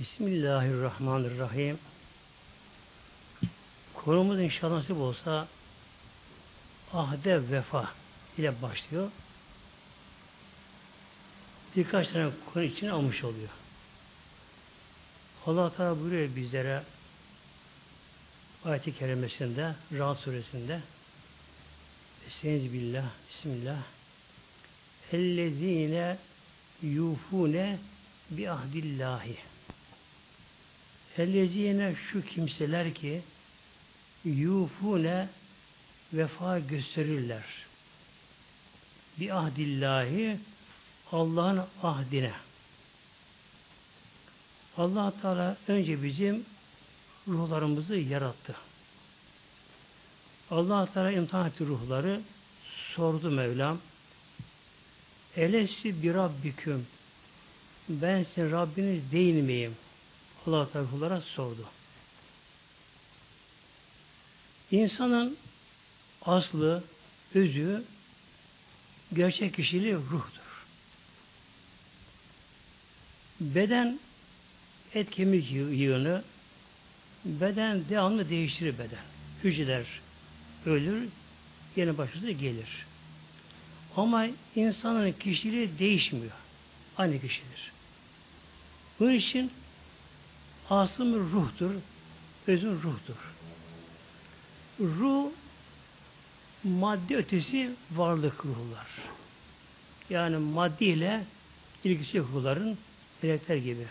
Bismillahirrahmanirrahim. Konumuz inşallah nasip olsa ahde vefa ile başlıyor. Birkaç tane konu için almış oluyor. Allah Teala buyuruyor bizlere ayet-i kerimesinde, Rahat suresinde Estaizu billah, Bismillah Ellezine yufune bi ahdillahi Ellezine şu kimseler ki yufune vefa gösterirler. Bi ahdillahi Allah'ın ahdine. allah Teala önce bizim ruhlarımızı yarattı. allah Teala imtihan etti ruhları. Sordu Mevlam. Elesi bir Rabbiküm. Ben sizin Rabbiniz değil miyim? Allah ruhlara sordu. İnsanın aslı, özü, gerçek kişiliği ruhtur. Beden et kemik yığını, beden devamlı değiştirir beden. Hücreler ölür, yeni başlısı gelir. Ama insanın kişiliği değişmiyor. Aynı kişidir. Bunun için aslı ruhtur, özün ruhtur. Ruh madde ötesi varlık ruhlar. Yani madde ile ilgisi ruhların melekler gibi.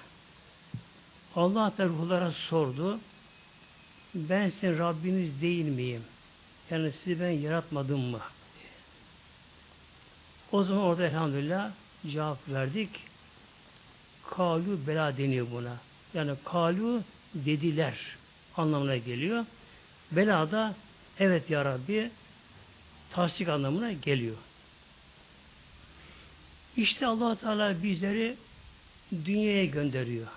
Allah da ruhlara sordu. Ben sizin Rabbiniz değil miyim? Yani sizi ben yaratmadım mı? O zaman orada elhamdülillah cevap verdik. Kalu bela deniyor buna. Yani kalu dediler anlamına geliyor. Bela da evet ya Rabbi tasdik anlamına geliyor. İşte allah Teala bizleri dünyaya gönderiyor.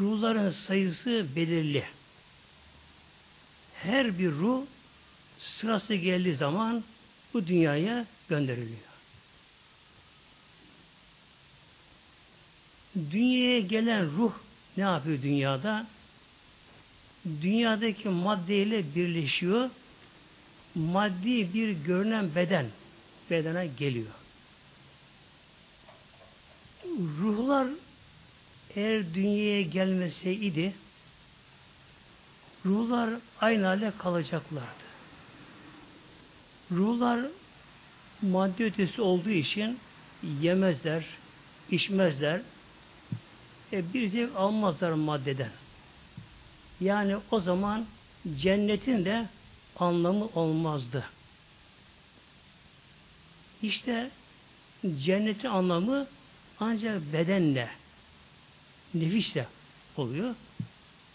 Ruhların sayısı belirli. Her bir ruh sırası geldiği zaman bu dünyaya gönderiliyor. Dünyaya gelen ruh ne yapıyor dünyada? Dünyadaki maddeyle birleşiyor. Maddi bir görünen beden bedene geliyor. Ruhlar eğer dünyaya gelmeseydi ruhlar aynı hale kalacaklardı. Ruhlar madde ötesi olduğu için yemezler, içmezler, e, bir zevk almazlar maddeden. Yani o zaman cennetin de anlamı olmazdı. İşte cennetin anlamı ancak bedenle, nefisle oluyor.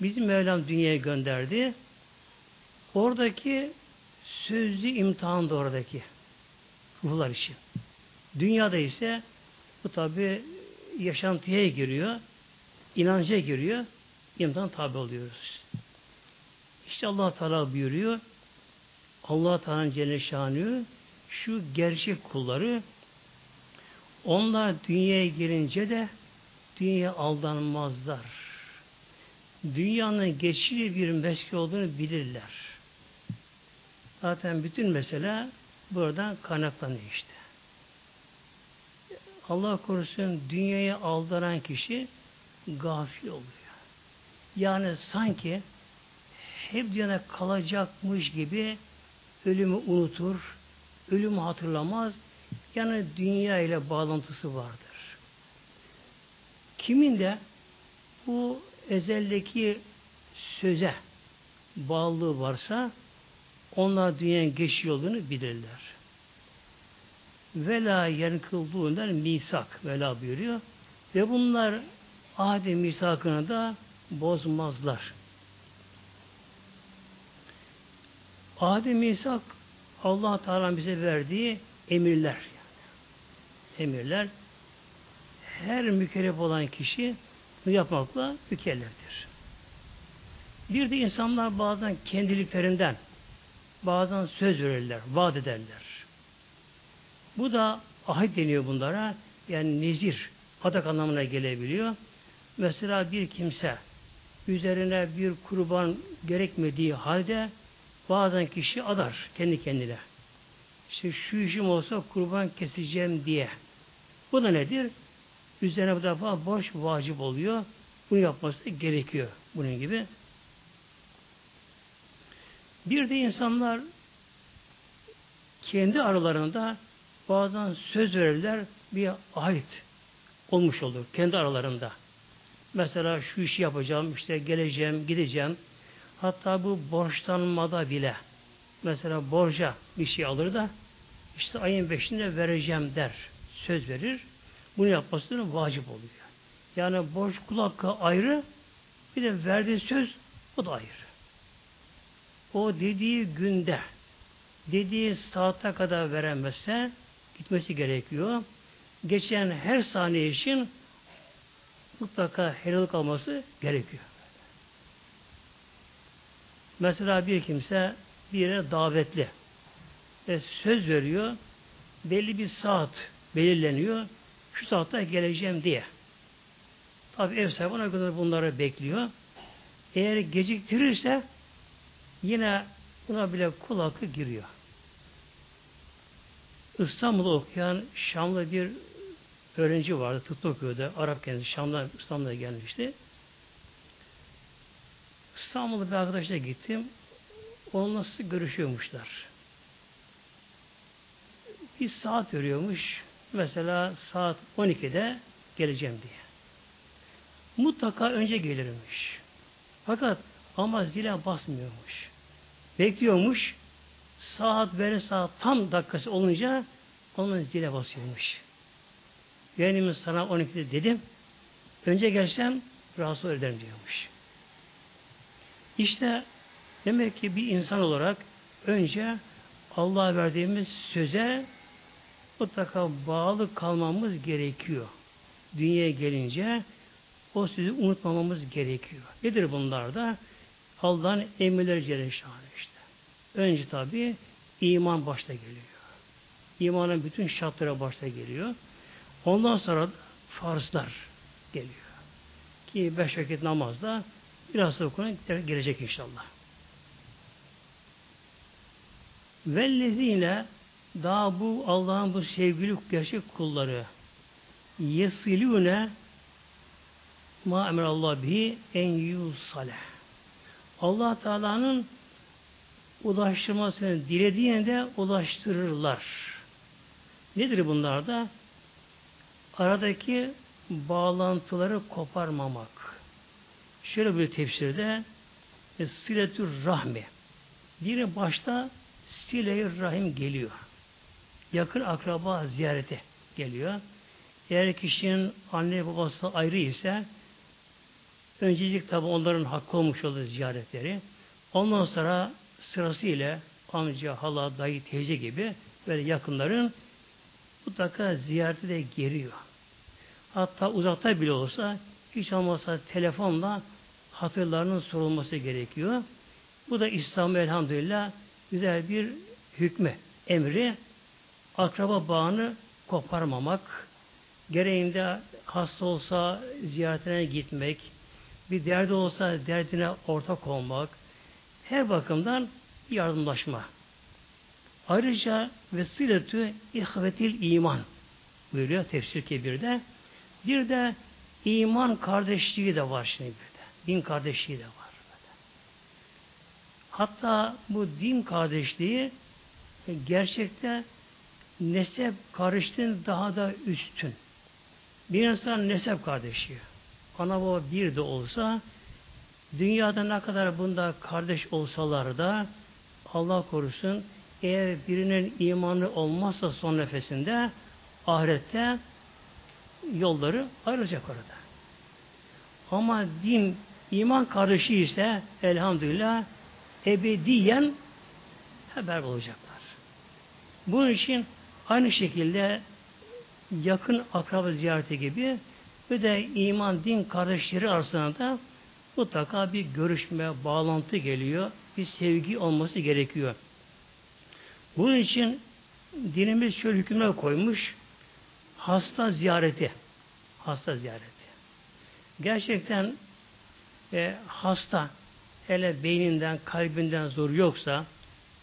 Bizim Mevlam dünyaya gönderdi. Oradaki sözlü imtihan da oradaki ruhlar için. Dünyada ise bu tabi yaşantıya giriyor, inanca giriyor, imtihan tabi oluyoruz. İşte Allah Teala buyuruyor, Allah Teala'nın Celle Şanı şu gerçek kulları onlar dünyaya girince de dünyaya aldanmazlar. Dünyanın geçici bir meski olduğunu bilirler. Zaten bütün mesele buradan kaynaklanıyor işte. Allah korusun dünyaya aldanan kişi gafil oluyor. Yani sanki hep dünyada kalacakmış gibi ölümü unutur, ölümü hatırlamaz, yani dünya ile bağlantısı vardır. Kimin de bu ezeldeki söze bağlılığı varsa onlar dünyanın geçiş yolunu bilirler. Vela yenkıldığından misak vela buyuruyor. Ve bunlar ahde misakını da bozmazlar. Ahde misak Allah Teala bize verdiği emirler. Yani. Emirler her mükellef olan kişi bunu yapmakla mükelleftir. Bir de insanlar bazen kendiliklerinden bazen söz verirler, vaat ederler. Bu da ahit deniyor bunlara. Yani nezir, adak anlamına gelebiliyor. Mesela bir kimse üzerine bir kurban gerekmediği halde bazen kişi adar kendi kendine. İşte şu işim olsa kurban keseceğim diye. Bu da nedir? Üzerine bu defa boş vacip oluyor. Bunu yapması gerekiyor. Bunun gibi. Bir de insanlar kendi aralarında bazen söz verirler bir ait olmuş olur kendi aralarında. Mesela şu işi yapacağım, işte geleceğim, gideceğim. Hatta bu borçlanmada bile mesela borca bir şey alır da işte ayın beşinde vereceğim der. Söz verir. Bunu yapması vacip oluyor. Yani borç kul ayrı bir de verdiği söz o da ayrı. O dediği günde dediği saate kadar veremezse gitmesi gerekiyor. Geçen her saniye için mutlaka helal alması gerekiyor. Mesela bir kimse bir yere davetli ve söz veriyor, belli bir saat belirleniyor, şu saatte geleceğim diye. Tabi ev sahibi ona kadar bunları bekliyor. Eğer geciktirirse yine buna bile kul hakkı giriyor. İstanbul'da okuyan Şamlı bir öğrenci vardı. Tıp okuyordu. Arap kendisi. Şam'dan İstanbul'a gelmişti. İstanbul'da bir arkadaşla gittim. Onunla nasıl görüşüyormuşlar. Bir saat veriyormuş. Mesela saat 12'de geleceğim diye. Mutlaka önce gelirmiş. Fakat ama zile basmıyormuş. Bekliyormuş. Saat veren saat tam dakikası olunca onun zile basıyormuş. Yeğenimiz sana 12'de dedim. Önce gelsem rahatsız ederim diyormuş. İşte demek ki bir insan olarak önce Allah'a verdiğimiz söze mutlaka bağlı kalmamız gerekiyor. Dünyaya gelince o sözü unutmamamız gerekiyor. Nedir bunlar da? Allah'ın emirleri Celle işte. Önce tabi iman başta geliyor. İmanın bütün şartları başta geliyor. Ondan sonra farzlar geliyor. Ki beş vakit namazda biraz da okuna gelecek inşallah. Vellezine daha bu Allah'ın bu sevgili gerçek kulları yesilune ma Allah bihi en yusale. Allah Teala'nın ulaştırmasını dilediğinde ulaştırırlar. Nedir bunlar da? Aradaki bağlantıları koparmamak. Şöyle bir tefsirde e, siletür rahmi. Biri başta sile rahim geliyor. Yakın akraba ziyarete geliyor. Eğer kişinin anne babası ayrı ise öncelik tabi onların hakkı olmuş olur ziyaretleri. Ondan sonra sırasıyla amca, hala, dayı, teyze gibi böyle yakınların mutlaka ziyarete de geliyor. Hatta uzakta bile olsa hiç olmazsa telefonla hatırlarının sorulması gerekiyor. Bu da İslam'ı elhamdülillah güzel bir hükmü, emri akraba bağını koparmamak, gereğinde hasta olsa ziyaretine gitmek, bir derdi olsa derdine ortak olmak, her bakımdan yardımlaşma. Ayrıca vesiletü ihvetil iman buyuruyor tefsir kebirde. Bir de iman kardeşliği de var şimdi bir de. Din kardeşliği de var. Hatta bu din kardeşliği gerçekte nesep kardeşliğin daha da üstün. Bir insan nesep kardeşi. Ana baba bir de olsa dünyada ne kadar bunda kardeş olsalar da Allah korusun eğer birinin imanı olmazsa son nefesinde ahirette yolları ayrılacak orada. Ama din iman kardeşi ise elhamdülillah ebediyen haber olacaklar. Bunun için aynı şekilde yakın akraba ziyareti gibi ve de iman din kardeşleri arasında mutlaka bir görüşme, bağlantı geliyor. Bir sevgi olması gerekiyor. Bunun için dinimiz şöyle hükümler koymuş. Hasta ziyareti. Hasta ziyareti. gerçekten e, hasta hele beyninden, kalbinden zor yoksa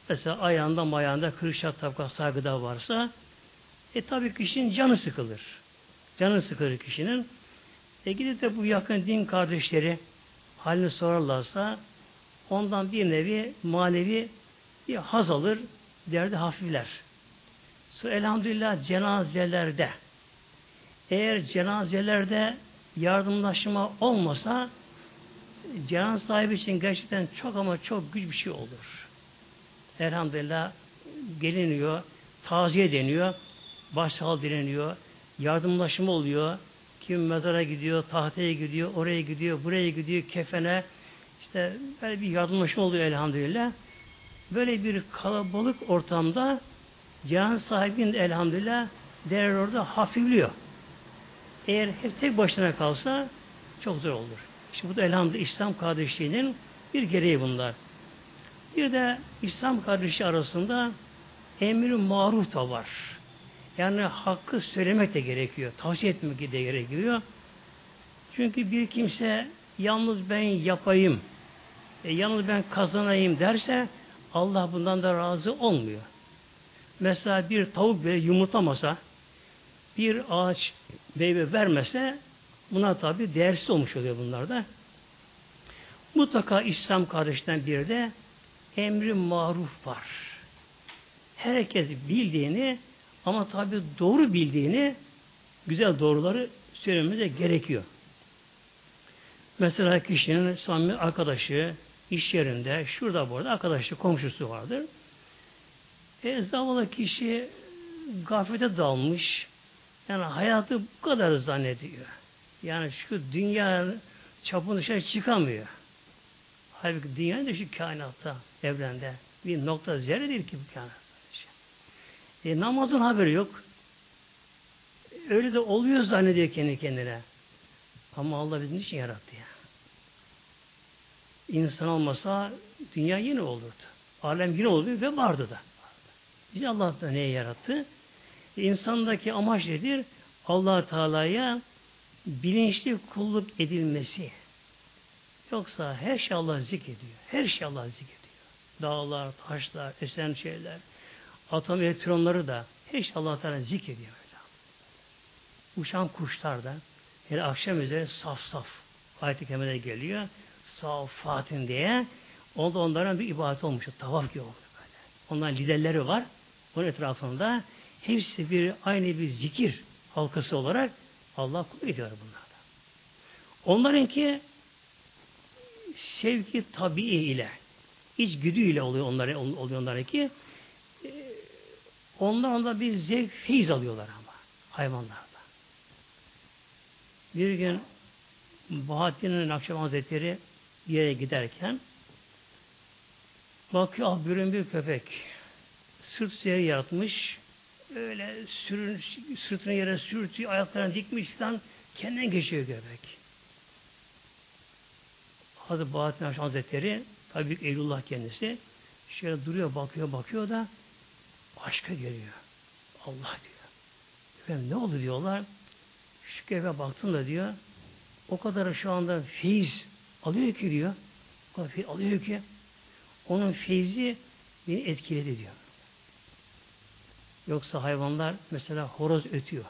mesela ayağında mayağında kırışat tabaka sargıda varsa e tabi kişinin canı sıkılır. Canı sıkılır kişinin. E gidip de bu yakın din kardeşleri halini sorarlarsa ondan bir nevi manevi bir haz alır, derdi hafifler. Sonra elhamdülillah cenazelerde eğer cenazelerde yardımlaşma olmasa cenaze sahibi için gerçekten çok ama çok güç bir şey olur. Elhamdülillah geliniyor, taziye deniyor, başsağlığı dileniyor, yardımlaşma oluyor. Kim mezara gidiyor, tahtaya gidiyor, oraya gidiyor, buraya gidiyor, kefene. İşte böyle bir yardımlaşma oluyor elhamdülillah. Böyle bir kalabalık ortamda cenaze sahibinin elhamdülillah değer orada hafifliyor. Eğer hep tek başına kalsa çok zor olur. İşte bu da elhamdülillah İslam kardeşliğinin bir gereği bunlar. Bir de İslam kardeşi arasında emri maruf da var. Yani hakkı söylemek de gerekiyor. Tavsiye etmek de gerekiyor. Çünkü bir kimse yalnız ben yapayım, e, yalnız ben kazanayım derse Allah bundan da razı olmuyor. Mesela bir tavuk bile yumurtlamasa, bir ağaç meyve vermese buna tabi değersiz olmuş oluyor bunlar da. Mutlaka İslam kardeşten bir de emri maruf var. Herkes bildiğini ama tabi doğru bildiğini güzel doğruları söylememize gerekiyor. Mesela kişinin samimi arkadaşı iş yerinde, şurada burada arkadaşı, komşusu vardır. E, zavallı kişi gaflete dalmış, yani hayatı bu kadar zannediyor. Yani şu dünya çapın dışarı çıkamıyor. Halbuki dünya da şu kainatta, evrende. Bir nokta zerre değil ki bu kainatta. E, namazın haberi yok. Öyle de oluyor zannediyor kendi kendine. Ama Allah bizi niçin yarattı ya? İnsan olmasa dünya yine olurdu. Alem yine olurdu ve vardı da. Bizi Allah da neye yarattı? İnsandaki amaç nedir? allah Teala'ya bilinçli kulluk edilmesi. Yoksa her şey Allah zikrediyor. Her şey Allah zikrediyor. Dağlar, taşlar, esen şeyler, atom elektronları da her şey Allah Teala zikrediyor. Uçan kuşlar da yani akşam üzere saf saf ayet-i geliyor. Saf Fatin diye. Onda onların bir ibadet olmuş. Tavaf gibi olmuş böyle. Onların liderleri var. Onun etrafında hepsi bir aynı bir zikir halkası olarak Allah kul ediyor bunlarda. Onlarınki sevgi tabii ile iç güdüyle oluyor onları oluyor onlarınki. Ee, onlar onda bir zevk, feyiz alıyorlar ama hayvanlarda. Bir gün Bahattin'in Akşam Hazretleri yere giderken bakıyor ah bir köpek sırt yere yatmış öyle sürün, sırtını yere sürtüyor, ayaklarını dikmiş falan kendinden geçiyor köpek. Hazreti Bahattin Hazretleri tabi Eylullah kendisi şöyle duruyor, bakıyor, bakıyor da aşka geliyor. Allah diyor. Efendim ne oldu diyorlar. Şu köpeğe baktım da diyor o kadar şu anda feyiz alıyor ki diyor. Alıyor ki onun feyzi beni etkiledi diyor. Yoksa hayvanlar mesela horoz ötüyor.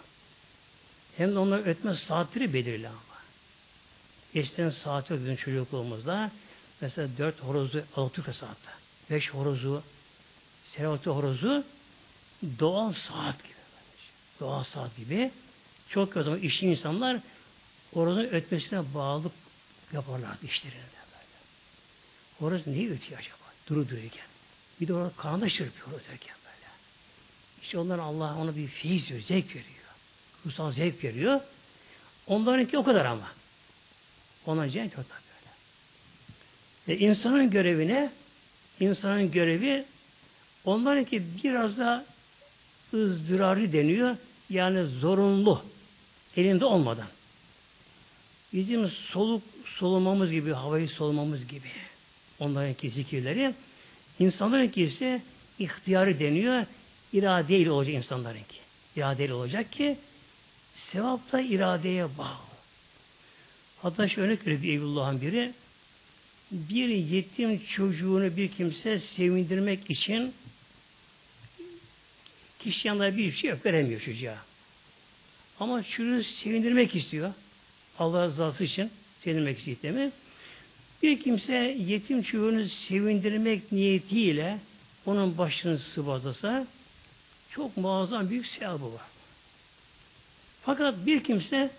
Hem de onlar ötme saatleri belirli ama. Eskiden saat yok bizim çocukluğumuzda. Mesela dört horozu Alaturka saatte. Beş horozu, Selahattin horozu doğal saat gibi. Doğal saat gibi. Çok o zaman işçi insanlar horozun ötmesine bağlı yaparlardı işlerinde böyle. Horoz niye ötüyor acaba? Duru dururken. Bir de orada kanında çırpıyor öterken. İşte onlar Allah ona bir feyiz veriyor, zevk veriyor. Ruhsal zevk veriyor. Onlarınki o kadar ama. Onların cennet o tabi öyle. E, insanın görevine insanın görevi onlarınki biraz da ızdırarı deniyor. Yani zorunlu. Elinde olmadan. Bizim soluk solumamız gibi, havayı solumamız gibi. Onlarınki zikirleri. İnsanlarınki ise ihtiyarı deniyor iradeyle olacak insanların ki. İradeyle olacak ki sevap da iradeye bağlı. Hatta şu örnek veriyor bir Eyvullah'ın biri. Bir yetim çocuğunu bir kimse sevindirmek için kişi yanında bir şey veremiyor çocuğa. Ama çocuğu sevindirmek istiyor. Allah rızası için sevindirmek istiyor mi? Bir kimse yetim çocuğunu sevindirmek niyetiyle onun başını sıvazlasa çok muazzam büyük sevabı var. Fakat bir kimse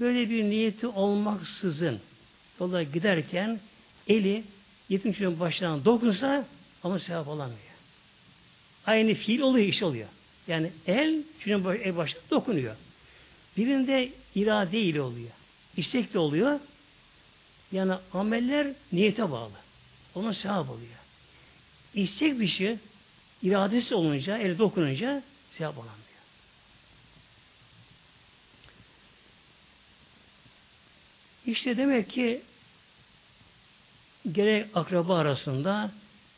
böyle bir niyeti olmaksızın yola giderken eli yetim çocuğun başına dokunsa ama sevap alamıyor. Aynı fiil oluyor, iş oluyor. Yani el çocuğun başına dokunuyor. Birinde irade ile oluyor. İstek de oluyor. Yani ameller niyete bağlı. Ona sevap oluyor. İstek dışı iradesi olunca, el dokununca sevap alamıyor. İşte demek ki gerek akraba arasında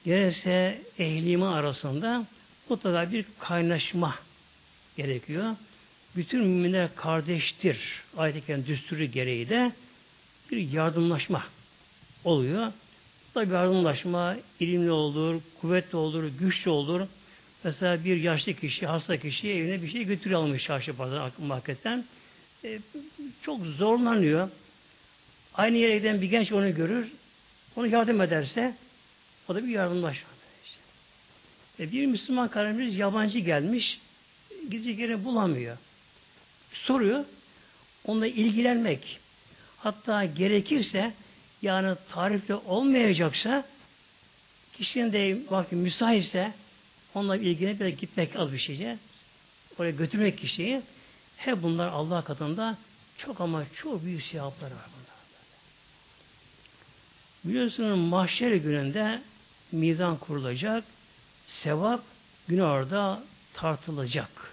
gerekse ehlime arasında mutlaka bir kaynaşma gerekiyor. Bütün müminler kardeştir. Ayet-i düsturu gereği de bir yardımlaşma oluyor. Tabi yardımlaşma ilimli olur, kuvvetli olur, güçlü olur. Mesela bir yaşlı kişi, hasta kişi evine bir şey götürüyor almış çarşı pazar marketten. E, çok zorlanıyor. Aynı yere giden bir genç onu görür. Onu yardım ederse o da bir yardımlaşma. E, bir Müslüman kardeşimiz yabancı gelmiş. Gidecek yeri bulamıyor. Soruyor. Onunla ilgilenmek. Hatta gerekirse yani tarifte olmayacaksa kişinin de vakti müsaitse onunla ilgilenip de gitmek az bir şeyce oraya götürmek kişiyi hep bunlar Allah katında çok ama çok büyük sevaplar var bunda. Biliyorsunuz mahşer gününde mizan kurulacak, sevap günü orada tartılacak.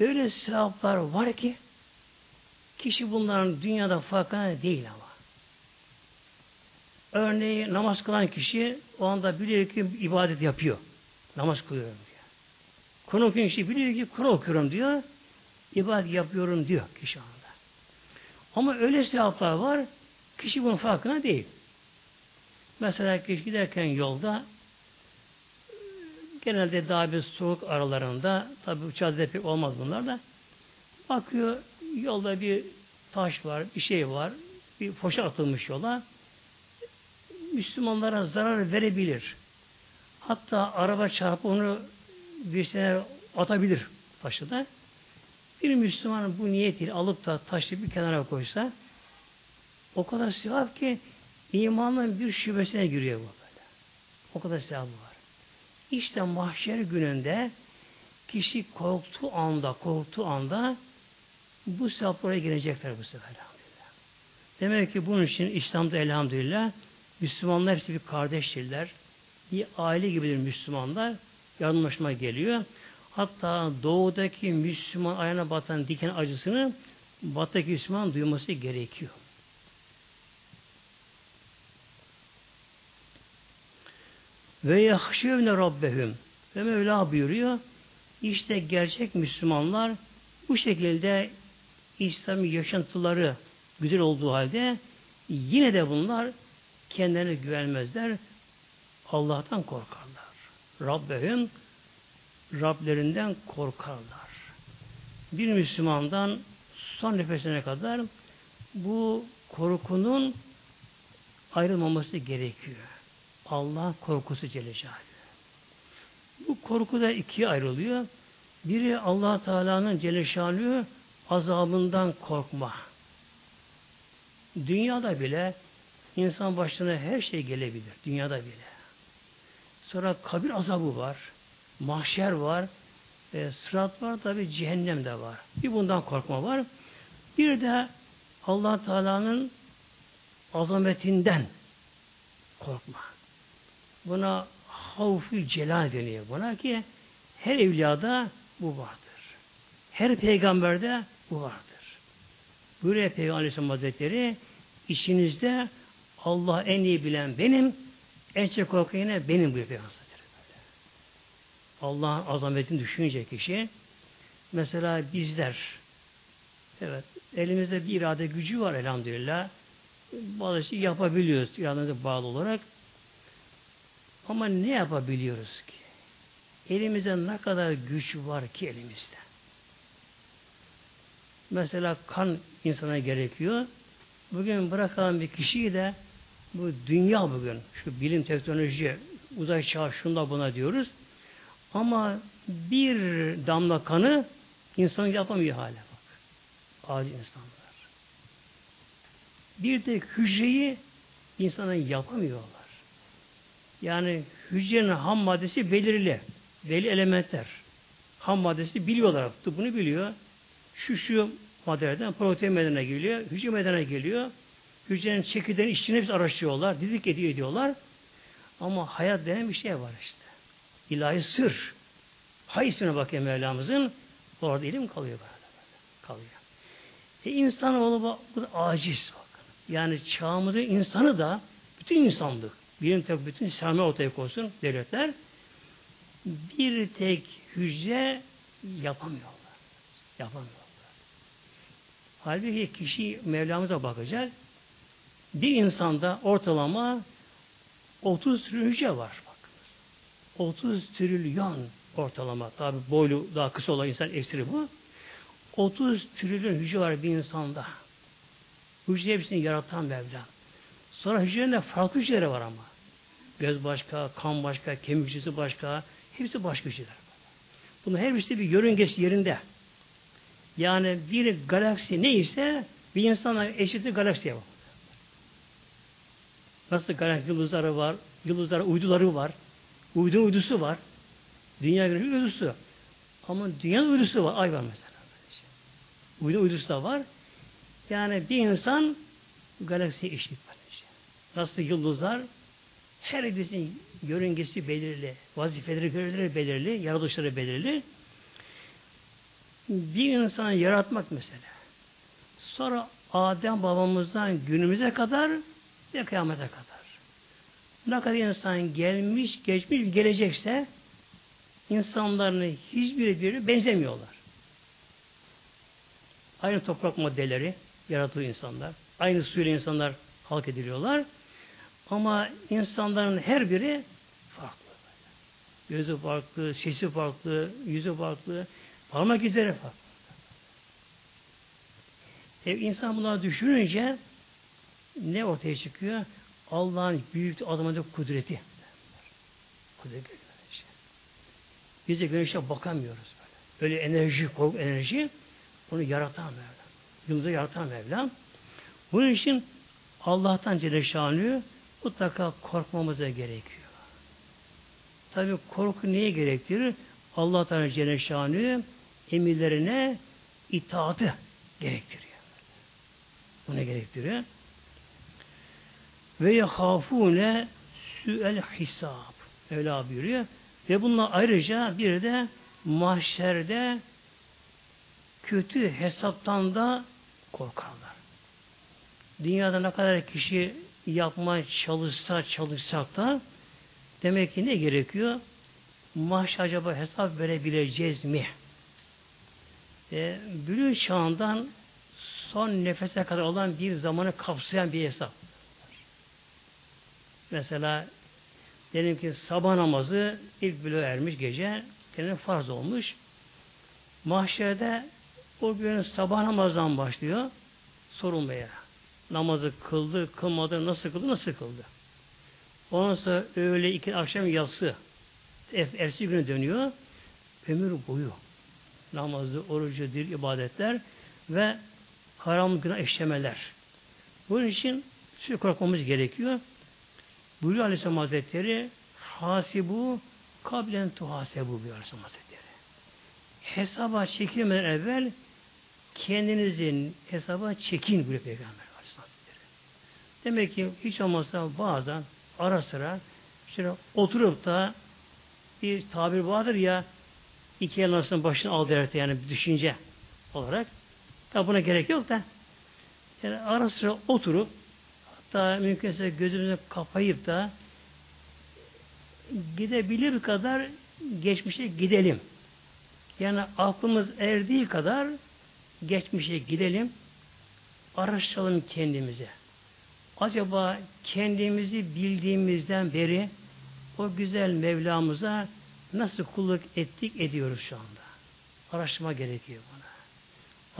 Öyle sevaplar var ki kişi bunların dünyada farkına değil ama. Örneğin namaz kılan kişi o anda biliyor ki ibadet yapıyor. Namaz kılıyorum diyor. Kur'an kişi biliyor ki Kur'an okuyorum diyor. İbadet yapıyorum diyor kişi anda. Ama öyle sevaplar var kişi bunun farkına değil. Mesela kişi giderken yolda genelde daha bir soğuk aralarında tabi uçakta pek olmaz bunlar da bakıyor yolda bir taş var, bir şey var, bir poşa atılmış yola Müslümanlara zarar verebilir. Hatta araba çarpıp onu bir sene atabilir taşı da. Bir Müslüman bu niyetiyle alıp da taşı bir kenara koysa o kadar sevap ki imanın bir şubesine giriyor bu böyle. O kadar sevabı var. İşte mahşer gününde kişi korktuğu anda, korktuğu anda bu sevaplara girecekler bu sefer. Demek ki bunun için İslam'da elhamdülillah Müslümanlar hepsi bir kardeştirler. Bir aile gibidir Müslümanlar. Yardımlaşma geliyor. Hatta doğudaki Müslüman ayağına batan diken acısını batıdaki Müslüman duyması gerekiyor. Ve yahşevne rabbehum. Ve Mevla buyuruyor. İşte gerçek Müslümanlar bu şekilde İslami yaşantıları güzel olduğu halde yine de bunlar kendilerine güvenmezler. Allah'tan korkarlar. Rabbehum Rablerinden korkarlar. Bir Müslümandan son nefesine kadar bu korkunun ayrılmaması gerekiyor. Allah korkusu Celle Bu korku da ikiye ayrılıyor. Biri allah Teala'nın Celle azabından korkma. Dünyada bile insan başına her şey gelebilir. Dünyada bile. Sonra kabir azabı var. Mahşer var. E, sırat var tabi cehennem de var. Bir bundan korkma var. Bir de allah Teala'nın azametinden korkma. Buna havfü celal deniyor buna ki her evliyada bu vardır. Her peygamberde bu vardır. Buyuruyor Peygamber Aleyhisselam Hazretleri içinizde Allah en iyi bilen benim, en çok korkan yine benim buyuruyor Peygamber Allah'ın azametini düşünecek kişi mesela bizler Evet. Elimizde bir irade gücü var elhamdülillah. Bazı şey yapabiliyoruz irademize bağlı olarak. Ama ne yapabiliyoruz ki? Elimizde ne kadar güç var ki elimizde? Mesela kan insana gerekiyor. Bugün bırakalım bir kişiyi de bu dünya bugün şu bilim teknoloji uzay çağı şunda buna diyoruz. Ama bir damla kanı insan yapamıyor hala bak. Adi insanlar. Bir de hücreyi insana yapamıyorlar. Yani hücrenin ham maddesi belirli. Belli elementler. Ham maddesi biliyorlar. Bunu biliyor. Şu şu maddelerden protein meydana geliyor. Hücre meydana geliyor. Hücrenin çekirdeğinin içini hepsi araştırıyorlar. Didik ediyor ediyorlar. Ama hayat denen bir şey var işte. İlahi sır. Hay ismine bakıyor Mevlamızın. Orada ilim kalıyor böyle. Kalıyor. E insanoğlu bu, bu da aciz bakın. Yani çağımızın insanı da bütün insanlık, bilim tek bütün İslami ortaya koysun devletler bir tek hücre yapamıyorlar. Yapamıyorlar. Halbuki kişi Mevlamıza bakacak. Bir insanda ortalama 30 hücre var. Bakın. 30 trilyon ortalama. Tabi boylu daha kısa olan insan eksiri bu. 30 trilyon hücre var bir insanda. Hücre hepsini yaratan Mevlam. Sonra hücrenin farklı hücreleri var ama. Göz başka, kan başka, kemik hücresi başka. Hepsi başka hücreler. Bunun her birisi bir yörüngesi yerinde. Yani bir galaksi neyse bir insana eşitli galaksiye var. Nasıl galaksi yıldızları var, yıldızlar uyduları var, uydu uydusu var. Dünya güneşi uydusu. Ama dünya uydusu var. Ay var mesela. Uydu uydusu da var. Yani bir insan galaksiye eşit böylece. Nasıl yıldızlar her birisinin yörüngesi belirli, vazifeleri görevleri belirli, yaratılışları belirli. Bir insanı yaratmak mesela. Sonra Adem babamızdan günümüze kadar ve kıyamete kadar. Ne kadar insan gelmiş, geçmiş, gelecekse insanların hiçbiri biri benzemiyorlar. Aynı toprak maddeleri yarattığı insanlar. Aynı suyla insanlar halk ediliyorlar. Ama insanların her biri farklı. Gözü farklı, sesi farklı, yüzü farklı, parmak izleri farklı. E, insan bunları düşününce ne ortaya çıkıyor? Allah'ın büyük adamının kudreti. Kudreti şey. Biz de güneşe bakamıyoruz böyle. Öyle enerji, korku enerji onu yaratan Mevlam. Yıldızı yaratan Mevlam. Bunun için Allah'tan Celle mutlaka korkmamıza gerekiyor. Tabi korku neye gerektirir? Allah Teala Celle Şanlı emirlerine itaatı gerektiriyor. Bu ne gerektiriyor? Ve yehafune sü'el hisab. Öyle buyuruyor. Ve bununla ayrıca bir de mahşerde kötü hesaptan da korkarlar. Dünyada ne kadar kişi yapmaya çalışsa çalışsak da demek ki ne gerekiyor? Mahş acaba hesap verebileceğiz mi? E, bülü çağından son nefese kadar olan bir zamanı kapsayan bir hesap. Mesela diyelim ki sabah namazı ilk bile ermiş gece kendine farz olmuş. Mahşerde o gün sabah namazdan başlıyor sorulmaya. Namazı kıldı, kılmadı, nasıl kıldı, nasıl kıldı. Ondan sonra öğle, iki akşam yatsı ersi günü dönüyor. Ömür boyu namazı, orucu, dil, ibadetler ve haram günah işlemeler. Bunun için sürekli korkmamız gerekiyor. Buyuruyor Aleyhisselam Hazretleri hasibu kablen tuhasebu buyuruyor Aleyhisselam Hazretleri. Hesaba çekilmeden evvel kendinizin hesaba çekin buyuruyor Peygamber. Demek ki hiç olmazsa bazen ara sıra şöyle oturup da bir tabir vardır ya iki el arasında başını al derdi yani bir düşünce olarak. Tabi buna gerek yok da yani ara sıra oturup hatta mümkünse gözümüzü kapayıp da gidebilir kadar geçmişe gidelim. Yani aklımız erdiği kadar geçmişe gidelim, araştıralım kendimize. Acaba kendimizi bildiğimizden beri o güzel Mevlamıza nasıl kulluk ettik ediyoruz şu anda. Araştırma gerekiyor buna.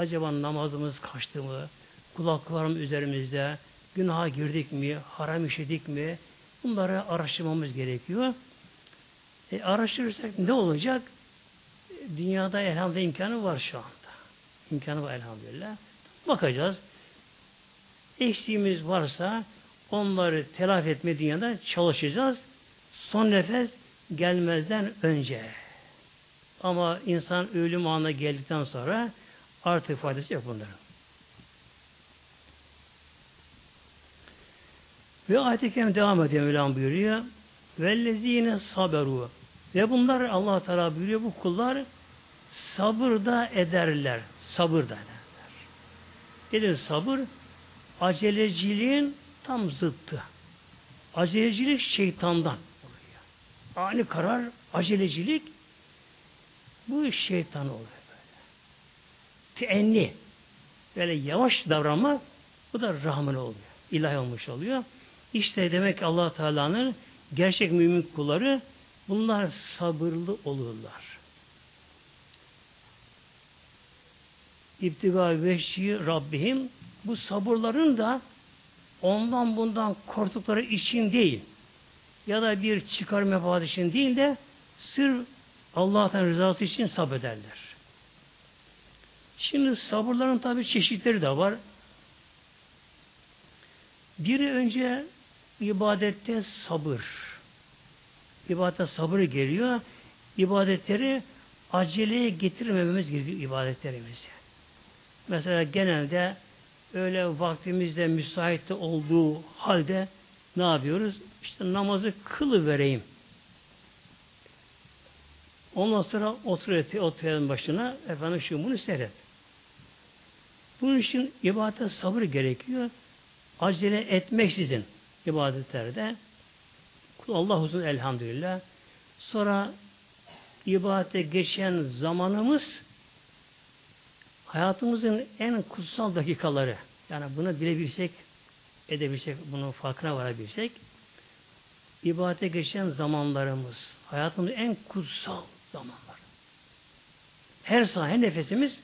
Acaba namazımız kaçtı mı? Kulaklarımız üzerimizde? Günaha girdik mi? Haram işledik mi? Bunları araştırmamız gerekiyor. E, araştırırsak ne olacak? Dünyada elhamdülillah imkanı var şu anda. İmkanı var elhamdülillah. Bakacağız. Eksiğimiz varsa onları telafi etme dünyada çalışacağız. Son nefes gelmezden önce. Ama insan ölüm anına geldikten sonra artık faydası yok bunların. Ve ayet-i devam ediyor Mevlam buyuruyor. Vellezine saberu. Ve bunlar Allah Teala buyuruyor bu kullar sabır da ederler. Sabır da ederler. Nedir sabır? Aceleciliğin tam zıttı. Acelecilik şeytandan oluyor. Ani karar, acelecilik bu şeytan oluyor böyle. Teenni böyle yavaş davranmak bu da rahmet oluyor. İlahi olmuş oluyor. İşte demek allah Teala'nın gerçek mümin kulları bunlar sabırlı olurlar. İptiga veşi Rabbihim bu sabırların da ondan bundan korktukları için değil ya da bir çıkar menfaat için değil de sırf Allah'tan rızası için sabrederler. Şimdi sabırların tabi çeşitleri de var. Biri önce ibadette sabır. İbadette sabır geliyor. İbadetleri aceleye getirmememiz gerekiyor ibadetlerimizi. Mesela genelde öyle vaktimizde müsait olduğu halde ne yapıyoruz? İşte namazı kılı vereyim. Ondan sonra otur oturalım başına efendim şu bunu seyret. Bunun için ibadete sabır gerekiyor. Acele etmeksizin ibadetlerde Allah uzun elhamdülillah. Sonra ibadete geçen zamanımız hayatımızın en kutsal dakikaları. Yani bunu bilebilsek, edebilsek, bunun farkına varabilsek, ibadete geçen zamanlarımız, hayatımızın en kutsal zamanlar. Her saniye, her nefesimiz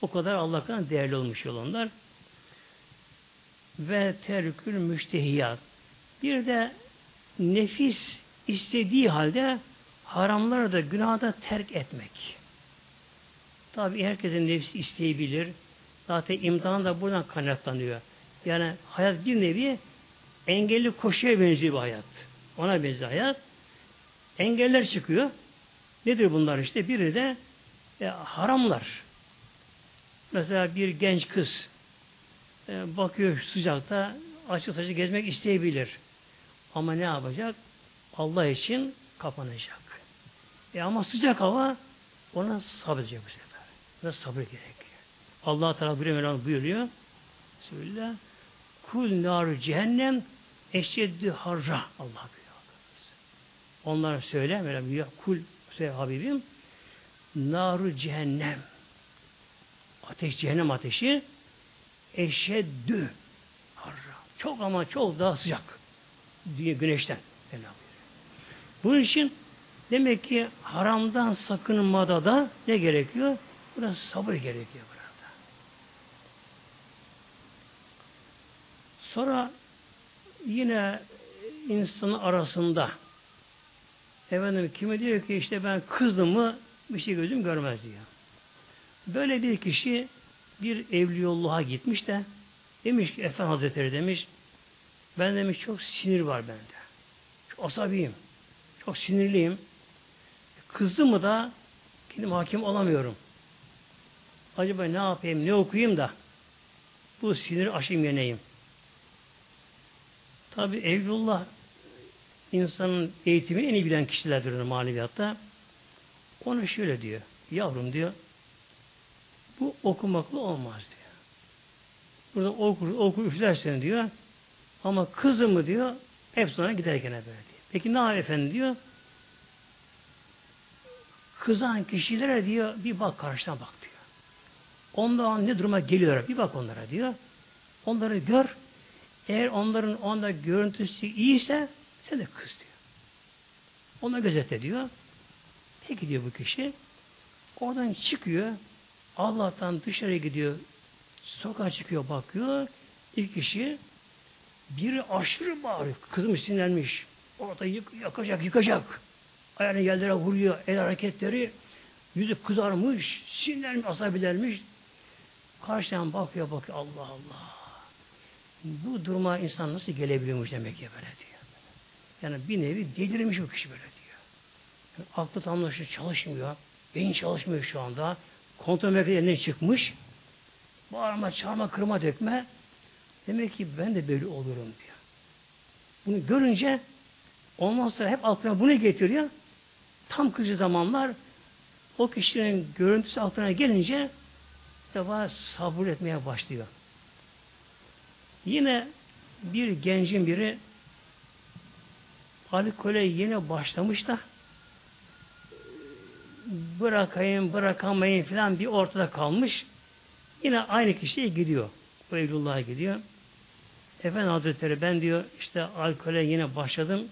o kadar Allah'tan değerli olmuş olanlar. Ve terkül müştehiyat. Bir de nefis istediği halde haramları da günahı da terk etmek. Tabi herkesin nefsi isteyebilir. Zaten imtihan da buradan kaynaklanıyor. Yani hayat bir nevi engelli koşuya benziyor bir hayat. Ona benziyor hayat. Engeller çıkıyor. Nedir bunlar işte? Biri de e, haramlar. Mesela bir genç kız e, bakıyor sıcakta açık saçı gezmek isteyebilir. Ama ne yapacak? Allah için kapanacak. E ama sıcak hava ona sabredecek bu sefer. Buna sabır gerekiyor. Allah Teala buyuruyor, buyuruyor. Bismillah. Kul nar cehennem eşeddü harra. Allah buyuruyor. Onlara söyle, Mevlam kul söyle Habibim naru cehennem ateş cehennem ateşi eşeddü harra. Çok ama çok daha sıcak. Dünya güneşten. Bunun için demek ki haramdan sakınmada da ne gerekiyor? Burada sabır gerekiyor burada. Sonra yine insanın arasında efendim kimi diyor ki işte ben kızdım mı bir şey gözüm görmez diyor. Böyle bir kişi bir evliyulluğa gitmiş de demiş ki Efendi Hazretleri demiş ben demiş çok sinir var bende. Çok asabiyim. Çok sinirliyim. Kızdı mı da kendim hakim olamıyorum. Acaba ne yapayım, ne okuyayım da bu sinir aşayım yeneyim. Tabi evlullah insanın eğitimi en iyi bilen kişilerdir maneviyatta. Onu şöyle diyor. Yavrum diyor bu okumakla olmaz diyor. Burada okur, okur üflersen diyor ama kızımı diyor hep sonra giderken böyle diyor. Peki ne yapayım efendim diyor kızan kişilere diyor bir bak karşına bak diyor. Ondan ne duruma geliyor? Bir bak onlara diyor. Onları gör. Eğer onların onda görüntüsü iyiyse sen de kız diyor. Ona gözet diyor. Peki diyor bu kişi. Oradan çıkıyor. Allah'tan dışarı gidiyor. Sokağa çıkıyor bakıyor. İlk kişi biri aşırı bağırıyor. Kızmış sinirlenmiş. Orada yık, yakacak yıkacak. Ayağını yerlere vuruyor. El hareketleri yüzü kızarmış. Sinirlenmiş, asabilenmiş. Karşıdan bakıyor bakıyor. Allah Allah. Bu duruma insan nasıl gelebiliyormuş demek ki böyle diyor. Yani bir nevi delirmiş o kişi böyle diyor. Yani aklı tamlaşıyor, çalışmıyor. Beyin çalışmıyor şu anda. Kontrol merkezi çıkmış. Bağırma, çağırma, kırma, dökme. Demek ki ben de böyle olurum diyor. Bunu görünce ondan sonra hep aklına bunu getiriyor. Tam kıcı zamanlar o kişinin görüntüsü aklına gelince defa sabır etmeye başlıyor. Yine bir gencin biri alkole yeni başlamış da bırakayım, bırakamayın falan bir ortada kalmış. Yine aynı kişiye gidiyor. O Evlullah'a gidiyor. Efendi Hazretleri ben diyor işte alkole yine başladım.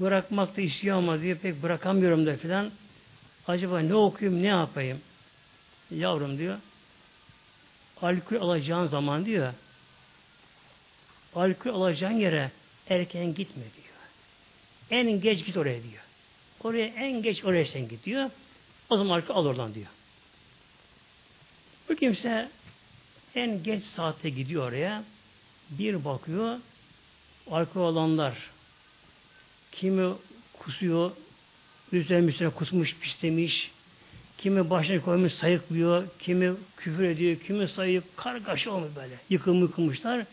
Bırakmak da istiyor ama diyor pek bırakamıyorum da filan. Acaba ne okuyayım ne yapayım? Yavrum diyor. Alkol alacağın zaman diyor. Alkol alacağın yere erken gitme diyor. En geç git oraya diyor. Oraya en geç oraya sen gidiyor. O zaman alkol al oradan diyor. Bu kimse en geç saatte gidiyor oraya. Bir bakıyor alkol alanlar kimi kusuyor üzerine kusmuş pislemiş kimi başına koymuş sayıklıyor kimi küfür ediyor kimi sayıp kargaşa olmuş böyle. Yıkılmış yıkılmışlar.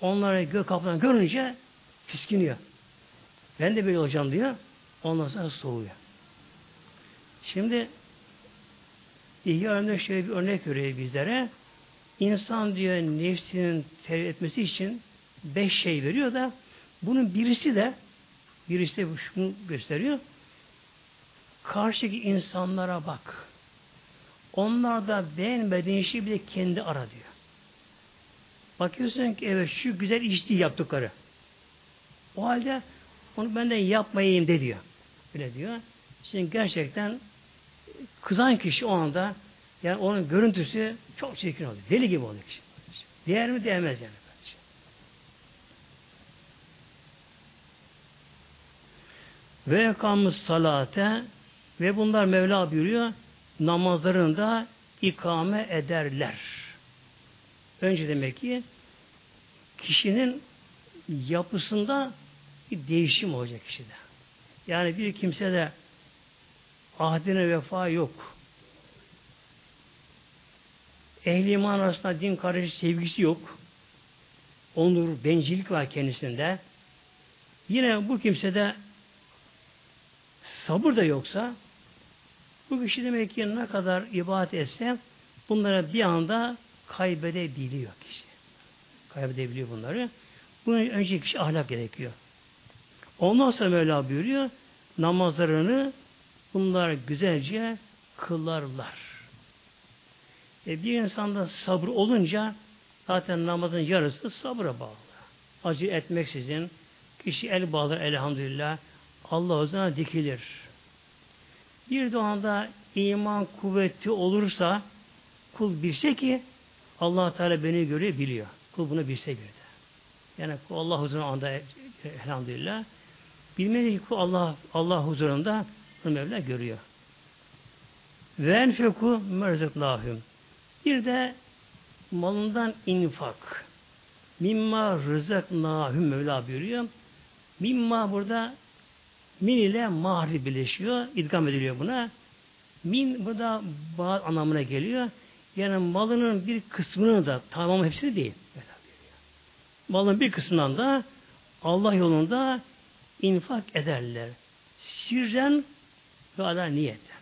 Onları gök kapıdan görünce tiskiniyor. Ben de böyle olacağım diyor. Ondan sonra soğuyor. Şimdi İhya şöyle bir örnek veriyor bizlere. İnsan diyor nefsinin terbiye etmesi için beş şey veriyor da bunun birisi de birisi de şunu gösteriyor. Karşıdaki insanlara bak. Onlar da beğenmediğin şeyi bile kendi ara diyor. Bakıyorsun ki evet şu güzel işti yaptıkları. O halde onu benden yapmayayım de diyor. Öyle diyor. Şimdi gerçekten kızan kişi o anda yani onun görüntüsü çok çirkin oluyor. Deli gibi oluyor kişi. Değer mi değmez yani. Ve yakamız salate ve bunlar Mevla buyuruyor namazlarında ikame ederler. Önce demek ki kişinin yapısında bir değişim olacak kişide. Yani bir kimse de ahdine vefa yok. Ehli iman arasında din kardeşi sevgisi yok. Onur, bencillik var kendisinde. Yine bu kimsede sabır da yoksa bu kişi demek ki ne kadar ibadet etse bunlara bir anda kaybedebiliyor kişi. Kaybedebiliyor bunları. Bunun önce kişi ahlak gerekiyor. Ondan sonra Mevla buyuruyor namazlarını bunlar güzelce kılarlar. E bir insanda sabır olunca zaten namazın yarısı sabıra bağlı. Acı etmeksizin kişi el bağlar elhamdülillah. Allah o dikilir. Bir de anda iman kuvveti olursa kul bilse ki allah Teala beni görüyor, biliyor. Kul bunu bilse bir de. Yani Allah huzurunda anda elhamdülillah. Bilmedi ki kul Allah, Allah huzurunda bunu Mevla görüyor. Ve enfeku merzeklahüm. Bir de malından infak. Mimma rızaknahüm Mevla buyuruyor. Mimma burada min ile mahri birleşiyor. İdgam ediliyor buna. Min burada bağ anlamına geliyor. Yani malının bir kısmını da tamam hepsini değil. Malın bir kısmından da Allah yolunda infak ederler. Sirren ve ala niyetten.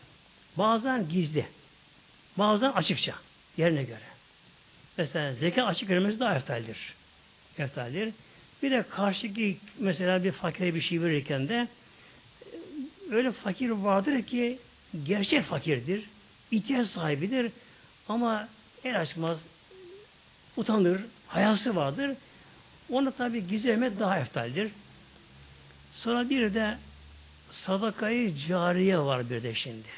Bazen gizli. Bazen açıkça. Yerine göre. Mesela zeka açık vermesi daha eftaldir. Eftaldir. Bir de karşıki mesela bir fakire bir şey verirken de öyle fakir vardır ki gerçek fakirdir. ihtiyaç sahibidir. Ama el açmaz, utanır, hayası vardır. Onu tabi gizlemek daha eftaldir. Sonra bir de sadakayı cariye var bir de şimdi.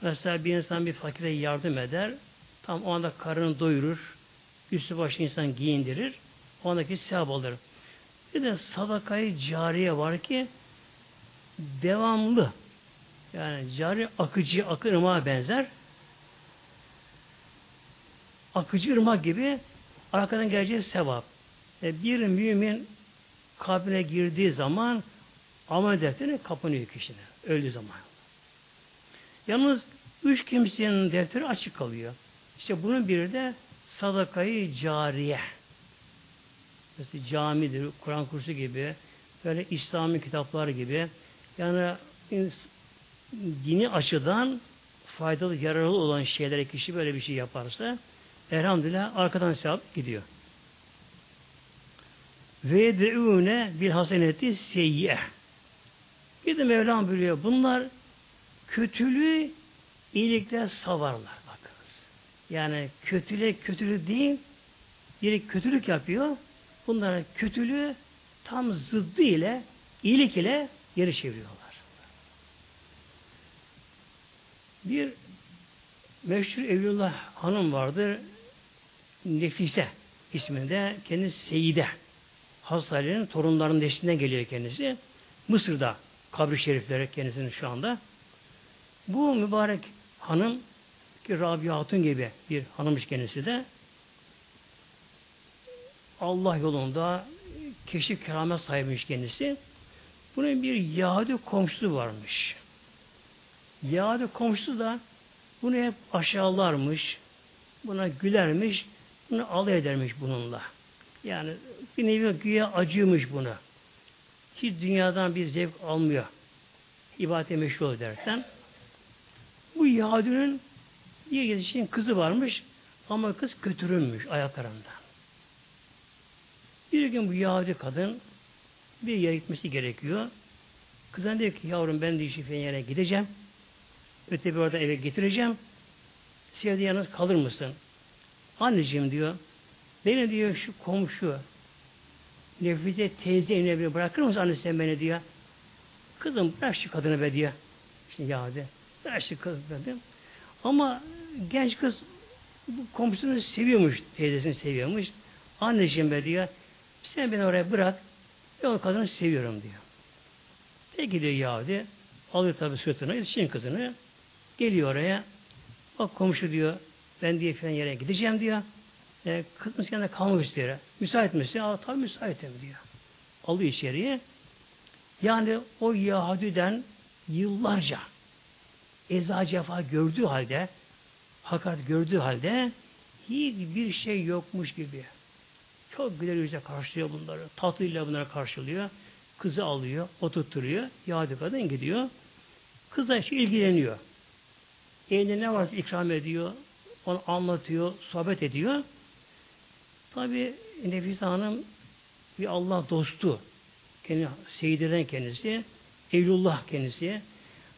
Mesela bir insan bir fakire yardım eder, tam o anda karını doyurur, üstü başı insan giyindirir, o andaki sevap alır. Bir de sadakayı cariye var ki devamlı yani cari akıcı akı ırmağa benzer akıcı ırmak gibi arkadan geleceği sevap. E, bir mümin kabrine girdiği zaman amel defteri kapanıyor kişinin. Öldüğü zaman. Yalnız üç kimsenin defteri açık kalıyor. İşte bunun biri de sadakayı cariye. Mesela camidir, Kur'an kursu gibi, böyle İslami kitaplar gibi. Yani dini açıdan faydalı, yararlı olan şeylere kişi böyle bir şey yaparsa elhamdülillah arkadan sevap gidiyor. Ve deune bir haseneti seyyiye. Bir de Mevlam buyuruyor. Bunlar kötülüğü iyilikle savarlar. Bakınız. Yani kötülük kötülük değil, biri kötülük yapıyor. Bunlara kötülüğü tam zıddı ile, iyilik ile geri çeviriyorlar. Bir meşhur Evlullah hanım vardır. Nefise isminde. Kendisi Seyide. Hazreti torunlarının eşliğinden geliyor kendisi. Mısır'da kabri şerifleri kendisinin şu anda. Bu mübarek hanım ki Rabia Hatun gibi bir hanımmış kendisi de Allah yolunda keşif keramet sahibiymiş kendisi. Bunun bir Yahudi komşusu varmış. Yahudi komşusu da bunu hep aşağılarmış, buna gülermiş, bunu alay edermiş bununla. Yani bir nevi güya acıyormuş bunu. Hiç dünyadan bir zevk almıyor. İbadete meşgul edersen. Bu Yahudi'nin bir yetişkin kızı varmış ama kız kötürünmüş ayaklarında. Bir gün bu Yahudi kadın bir yere gitmesi gerekiyor. Kızına diyor ki yavrum ben de işi yere gideceğim. Öte bir orada eve getireceğim. Sevdi yalnız kalır mısın? Anneciğim diyor. Beni diyor şu komşu Nefise teyze evine bırakır mısın anne sen beni diyor. Kızım bırak şu kadını be diyor. İşte ya de. Bırak şu kız dedim. Ama genç kız bu komşusunu seviyormuş. Teyzesini seviyormuş. Anneciğim be diyor. Sen beni oraya bırak. Ben o kadını seviyorum diyor. Peki diyor Yahudi. Alıyor tabi sırtına. Yetişin kızını. Geliyor oraya. Bak komşu diyor. Ben diye falan yere gideceğim diyor. E, kızın yanında kalmak istiyor. Müsait misin? Aa, tabi müsaitim diyor. Alıyor içeriye. Yani o Yahudi'den yıllarca eza cefa gördüğü halde hakaret gördüğü halde hiçbir şey yokmuş gibi. Çok güzel yüzle karşılıyor bunları. Tatlıyla bunları karşılıyor. Kızı alıyor, oturtturuyor. Yahudi kadın gidiyor. Kız da ilgileniyor. Elinde ne varsa ikram ediyor. Onu anlatıyor, sohbet ediyor. Tabi Nefise Hanım bir Allah dostu. Kendi Seyyideden kendisi. Evlullah kendisi.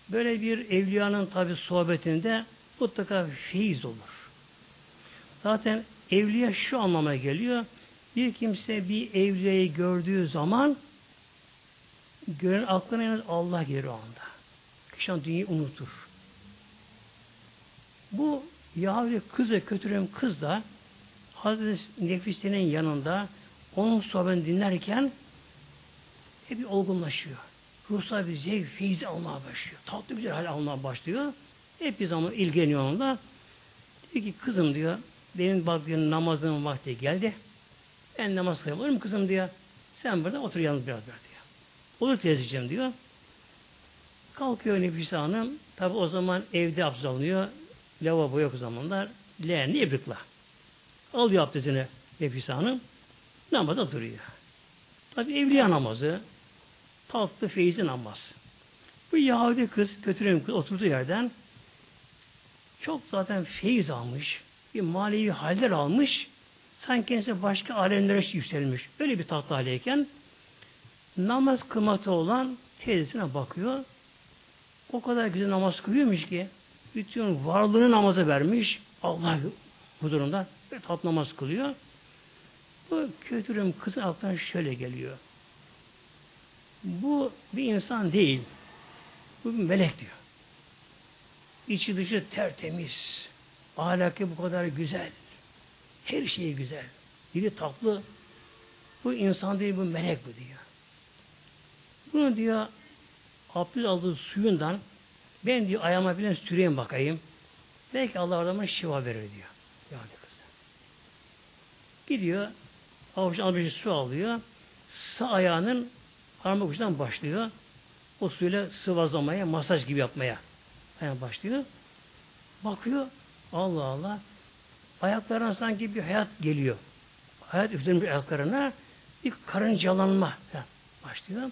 Böyle bir evliyanın tabi sohbetinde mutlaka feyiz olur. Zaten evliya şu anlama geliyor. Bir kimse bir evliyayı gördüğü zaman gören aklına yalnız Allah gelir o anda. Kişi dünyayı unutur. Bu Yahudi kızı kötüren kız da Hazreti Nefise'nin yanında onun sohbetini dinlerken hep bir olgunlaşıyor. Ruhsal bir zevk, feyiz almaya başlıyor. Tatlı güzel hal almaya başlıyor. Hep bir zaman ilgileniyor onunla. Diyor ki kızım diyor, benim bak namazın vakti geldi. Ben namaz kılayım kızım diyor. Sen burada otur yalnız biraz diyor. Olur teyzeciğim diyor. Kalkıyor Nefise Hanım. Tabi o zaman evde abdest alınıyor. Lavabo yok o zamanlar. Leğenli ibrikla. Alıyor abdestini Nefise Hanım. Namaza duruyor. Tabi evliya namazı. Tatlı feyizli namaz. Bu Yahudi kız, kötüleyen kız oturduğu yerden çok zaten feyiz almış. Bir manevi haller almış. Sanki kendisi başka alemlere yükselmiş. Öyle bir tatlı haldeyken namaz kılmakta olan teyzesine bakıyor. O kadar güzel namaz kılıyormuş ki bütün varlığını namaza vermiş. Allah huzurunda ve tatlı namaz kılıyor. Bu kötürüm kızın aklına şöyle geliyor. Bu bir insan değil. Bu bir melek diyor. İçi dışı tertemiz. Ahlakı bu kadar güzel. Her şeyi güzel. Dili tatlı. Bu insan değil bu melek bu diyor. Bunu diyor abdest aldığı suyundan ben diyor ayağıma bilen süreyim bakayım. Belki Allah adama şifa verir diyor. Yani kız. Gidiyor avuçtan alıcı su alıyor. Sağ ayağının parmak ucundan başlıyor. O suyla sıvazlamaya, masaj gibi yapmaya yani başlıyor. Bakıyor Allah Allah ayaklarına sanki bir hayat geliyor. Hayat üflenmiş ayaklarına bir karıncalanma başlıyor.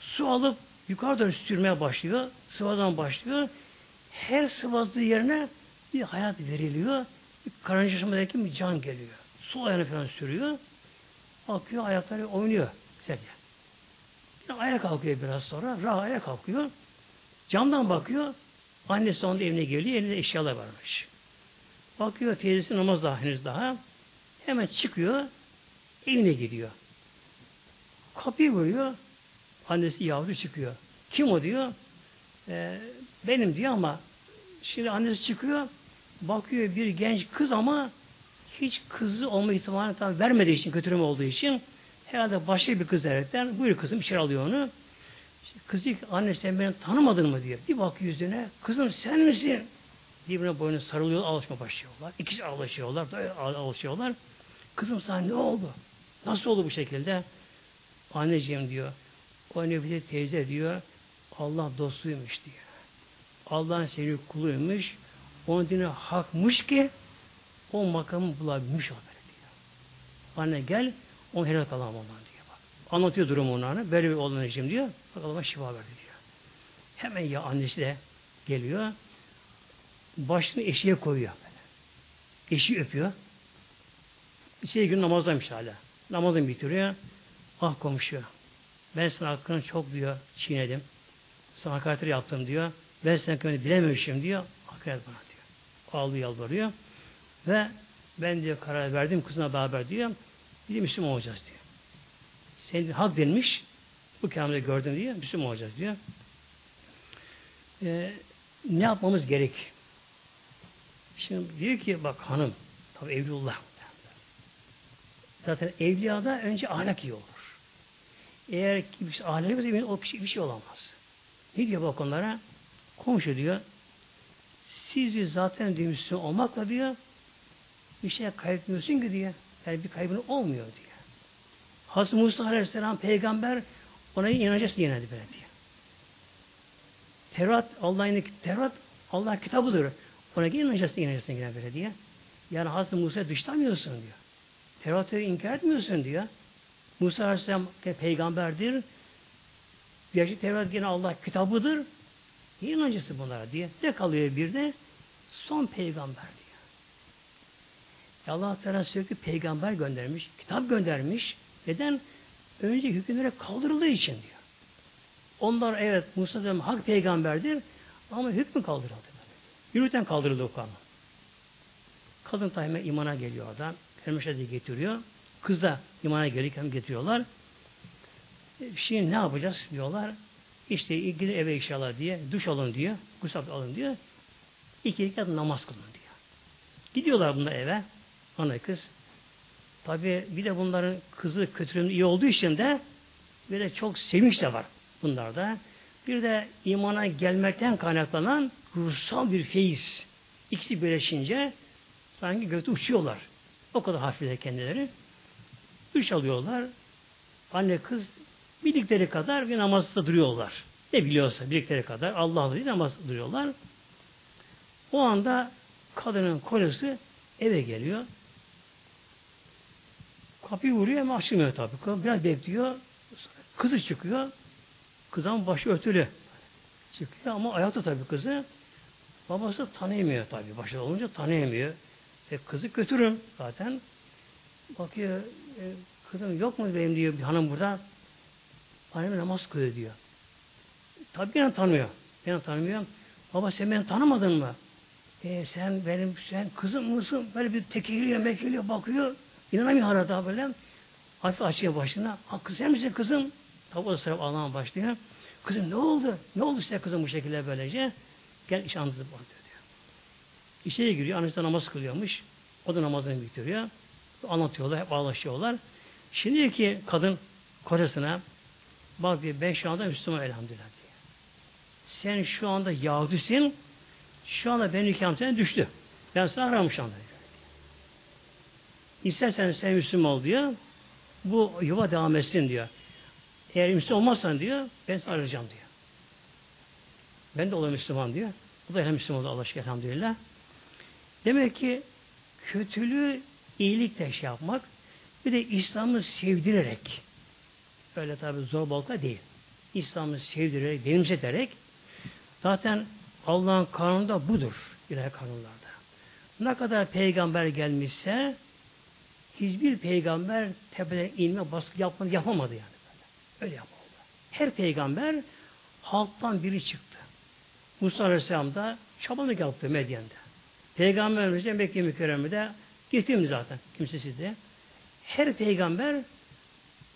Su alıp yukarı doğru sürmeye başlıyor. Sıvazdan başlıyor. Her sıvazdığı yerine bir hayat veriliyor. Bir karıncalanmadaki bir can geliyor. Su ayağını falan sürüyor. Bakıyor ayakları oynuyor. Güzelce. Yani ayağa kalkıyor biraz sonra. Rahat ayağa kalkıyor. Camdan bakıyor. Annesi onun evine geliyor. Elinde eşyalar varmış. Bakıyor teyzesi namaz daha henüz daha. Hemen çıkıyor. Evine gidiyor. Kapıyı vuruyor. Annesi yavru çıkıyor. Kim o diyor. Ee, benim diyor ama şimdi annesi çıkıyor. Bakıyor bir genç kız ama hiç kızı olma ihtimalini tabi vermediği için, kötürüm olduğu için herhalde başka bir kız erekten buyur kızım içeri alıyor onu. Kız diyor ki anne sen beni tanımadın mı diyor. Bir bakıyor yüzüne kızım sen misin? Birbirine boynu sarılıyor, alışma başlıyorlar. İkisi alışıyorlar, alışıyorlar. Kızım sana ne oldu? Nasıl oldu bu şekilde? Anneciğim diyor. O bir teyze diyor. Allah dostuymuş diyor. Allah'ın seni kuluymuş. Onun dine hakmış ki o makamı bulabilmiş o böyle diyor. Anne gel onu helal kalamam ondan diyor. Bak. Anlatıyor durumu onlara. Böyle bir oğlan diyor. Bak Allah şifa verdi diyor. Hemen ya annesi de geliyor. Başını eşiğe koyuyor. Eşiği öpüyor. İçeri gün namazdaymış hala. Namazını bitiriyor. Ah komşu. Ben sana hakkını çok diyor çiğnedim. Sana hakaretleri yaptım diyor. Ben senin hakkını bilememişim diyor. Hakaret bana diyor. Ağlıyor yalvarıyor. Ve ben diyor karar verdim kızına beraber diyor. Bir Müslüman olacağız diyor. Senin hak denmiş. Bu kâmede gördüm diyor. Müslüman olacağız diyor. Ee, ne yapmamız gerek? Şimdi diyor ki bak hanım tabi evlullah zaten evliyada önce ahlak iyi olur. Eğer bir şey, ahlak yoksa o bir şey, bir şey olamaz. Ne diyor bak onlara? Komşu diyor siz zaten diyor Müslüman olmakla diyor bir şey kaybetmiyorsun ki diye. Yani bir kaybın olmuyor diye. Hazreti Musa Aleyhisselam peygamber ona inanacaksın yine böyle diye. Tevrat Allah'ın Allah kitabıdır. Ona inanacaksın inanacaksın yine böyle diye. Yani Hazreti Musa'yı dışlamıyorsun diyor. Tevrat'ı inkar etmiyorsun diyor. Musa Aleyhisselam peygamberdir. Gerçek Tevrat yine Allah kitabıdır. Niye inancısı bunlara diye. Ne kalıyor bir de? Son peygamber Allah Teala sürekli peygamber göndermiş, kitap göndermiş. Neden? Önce hükümlere kaldırıldığı için diyor. Onlar evet Musa Aleyhisselam hak peygamberdir ama hükmü kaldırıldı. Yürürten kaldırıldı o kanun. Kadın tayyime imana geliyor oradan. Kelmeşe getiriyor. Kız da imana gelirken getiriyorlar. E, şimdi ne yapacağız diyorlar. İşte ilgili eve inşallah diye duş alın diyor. Gusül alın diyor. İki rekat namaz kılın diyor. Gidiyorlar bunlar eve. Ana kız. Tabi bir de bunların kızı kötülüğün iyi olduğu için de bir de çok sevinç de var bunlarda. Bir de imana gelmekten kaynaklanan ruhsal bir feyiz. İkisi birleşince sanki gökte uçuyorlar. O kadar hafifler kendileri. Üç alıyorlar. Anne kız bildikleri kadar bir namazda duruyorlar. Ne biliyorsa bildikleri kadar Allah'la değil namazda duruyorlar. O anda kadının kocası eve geliyor. Kapıyı vuruyor ama açılmıyor tabi. Biraz bekliyor. Kızı çıkıyor. Kızın başı örtülü. Çıkıyor ama ayakta tabi kızı. Babası tanıyamıyor tabi. Başı olunca tanıyamıyor. E, kızı götürün zaten. Bakıyor e, kızım yok mu benim diyor bir hanım burada. Annem namaz kılıyor diyor. Tabi beni tanıyor. Beni tanımıyor. Baba sen beni tanımadın mı? e, sen benim sen kızım mısın? Böyle bir tekiliyor, mekiliyor, bakıyor. İnanamıyor hala daha böyle. Hafif açıyor başına. Ha, kız sen misin kızım? Tabi o sıra ağlamaya başlıyor. Kızım ne oldu? Ne oldu size kızım bu şekilde böylece? Gel iş anlatı bak diyor. İşe giriyor. Annesi namaz kılıyormuş. O da namazını bitiriyor. Anlatıyorlar, hep ağlaşıyorlar. Şimdi ki kadın kocasına bak diyor ben şu anda Müslüman elhamdülillah diyor. Sen şu anda Yahudisin şu anda benim nikahım sana düştü. Ben sana aramış anda diyor. İstersen sen Müslüman ol diyor. Bu yuva devam etsin diyor. Eğer Müslüman olmazsan diyor ben sana arayacağım diyor. Ben de olayım Müslüman diyor. Bu da hem Müslüman oldu Allah aşkına elhamdülillah. Demek ki kötülüğü iyilikle şey yapmak bir de İslam'ı sevdirerek öyle tabi zorbalıkla değil. İslam'ı sevdirerek, benimseterek zaten Allah'ın kanunu budur. ilahi kanunlarda. Ne kadar peygamber gelmişse hiçbir peygamber tepeden inme baskı yapmadı, yapamadı yani. Öyle yapamadı. Her peygamber halktan biri çıktı. Musa Aleyhisselam da çabalık yaptı Medyen'de. Peygamberimiz Mekke mükerremede getirdi zaten kimsesiz de. Her peygamber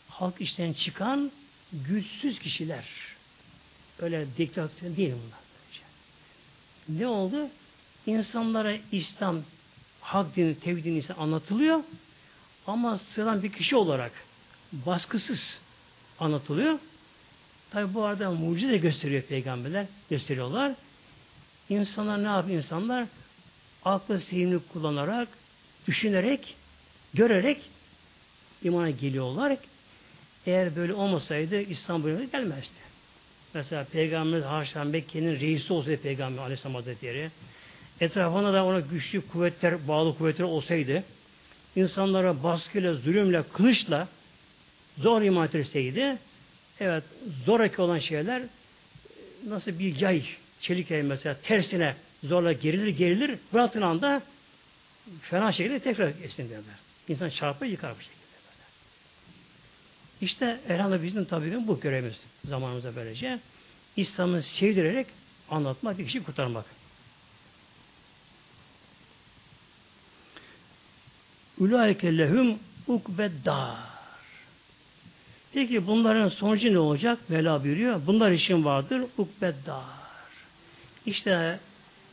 halk işten çıkan güçsüz kişiler. Öyle diktatör değil bunlar. Ne oldu? İnsanlara İslam, hak dini, tevhid dini anlatılıyor ama sıradan bir kişi olarak baskısız anlatılıyor. Tabi bu arada mucize gösteriyor peygamberler, gösteriyorlar. İnsanlar ne yapıyor insanlar? Aklı sihrini kullanarak, düşünerek, görerek imana geliyorlar. Eğer böyle olmasaydı bölümüne gelmezdi. Mesela Peygamber haşa Mekke'nin reisi olsaydı Peygamber Aleyhisselam Hazretleri, etrafında da ona güçlü kuvvetler, bağlı kuvvetler olsaydı, insanlara baskıyla, zulümle, kılıçla zor iman etseydi, evet zoraki olan şeyler nasıl bir yay, çelik yay mesela tersine zorla gerilir gerilir bıraktığın anda fena şekilde tekrar esnin derler. İnsan çarpar yıkar bu şekilde. Böyle. İşte elhamdülillah bizim tabi bu görevimiz zamanımızda böylece. İslam'ı sevdirerek anlatmak, bir kişi kurtarmak. Ulaike lehum ukbeddar. Peki bunların sonucu ne olacak? Mevla buyuruyor. Bunlar için vardır ukbeddar. İşte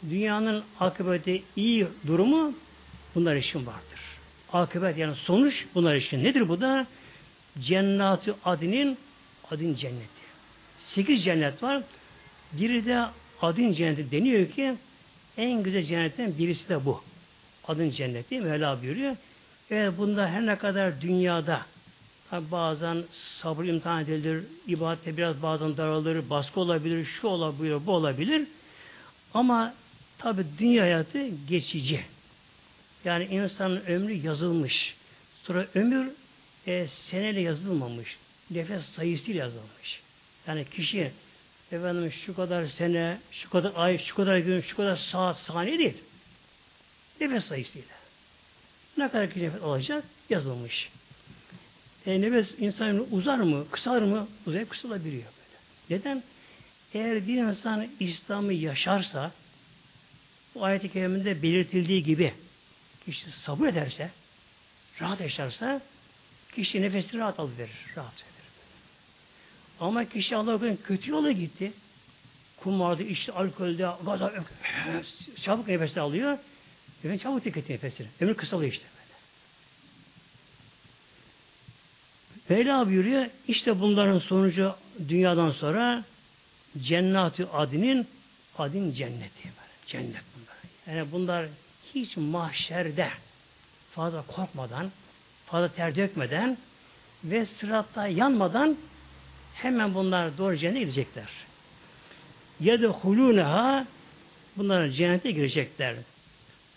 dünyanın akıbeti iyi durumu bunlar için vardır. Akıbet yani sonuç bunlar için. Nedir bu da? Cennatü adinin adin cenneti. Sekiz cennet var. Biri de adin cenneti deniyor ki en güzel cennetten birisi de bu. Adın cenneti Mevla buyuruyor. Evet bunda her ne kadar dünyada bazen sabır imtihan edilir, ibadette biraz bazen daralır, baskı olabilir, şu olabilir, bu olabilir. Ama tabi dünya hayatı geçici. Yani insanın ömrü yazılmış. Sonra ömür e, seneyle yazılmamış. Nefes sayısıyla yazılmış. Yani kişi efendim şu kadar sene, şu kadar ay, şu kadar gün, şu kadar saat, saniye değil. Nefes sayısıyla. Ne kadar ki nefes alacak yazılmış. E, nefes insan uzar mı, kısar mı? Uzayıp kısalabiliyor böyle. Neden? Eğer bir insan İslam'ı yaşarsa bu ayet-i keriminde belirtildiği gibi kişi sabır ederse, rahat yaşarsa kişi nefesini rahat alıverir. Rahat verir. Ama kişi Allah'ın kötü yola gitti. Kumarda, işte alkolde, gaza, çabuk nefes alıyor. Ömür çabuk tüketiyor nefesini. Ömür kısalıyor işte. Mevla buyuruyor, işte bunların sonucu dünyadan sonra cennatü adinin adin cenneti. Cennet bunlar. Yani bunlar hiç mahşerde fazla korkmadan, fazla ter dökmeden ve sıratta yanmadan hemen bunlar doğru cennete gidecekler. Ya da huluneha bunlar cennete girecekler.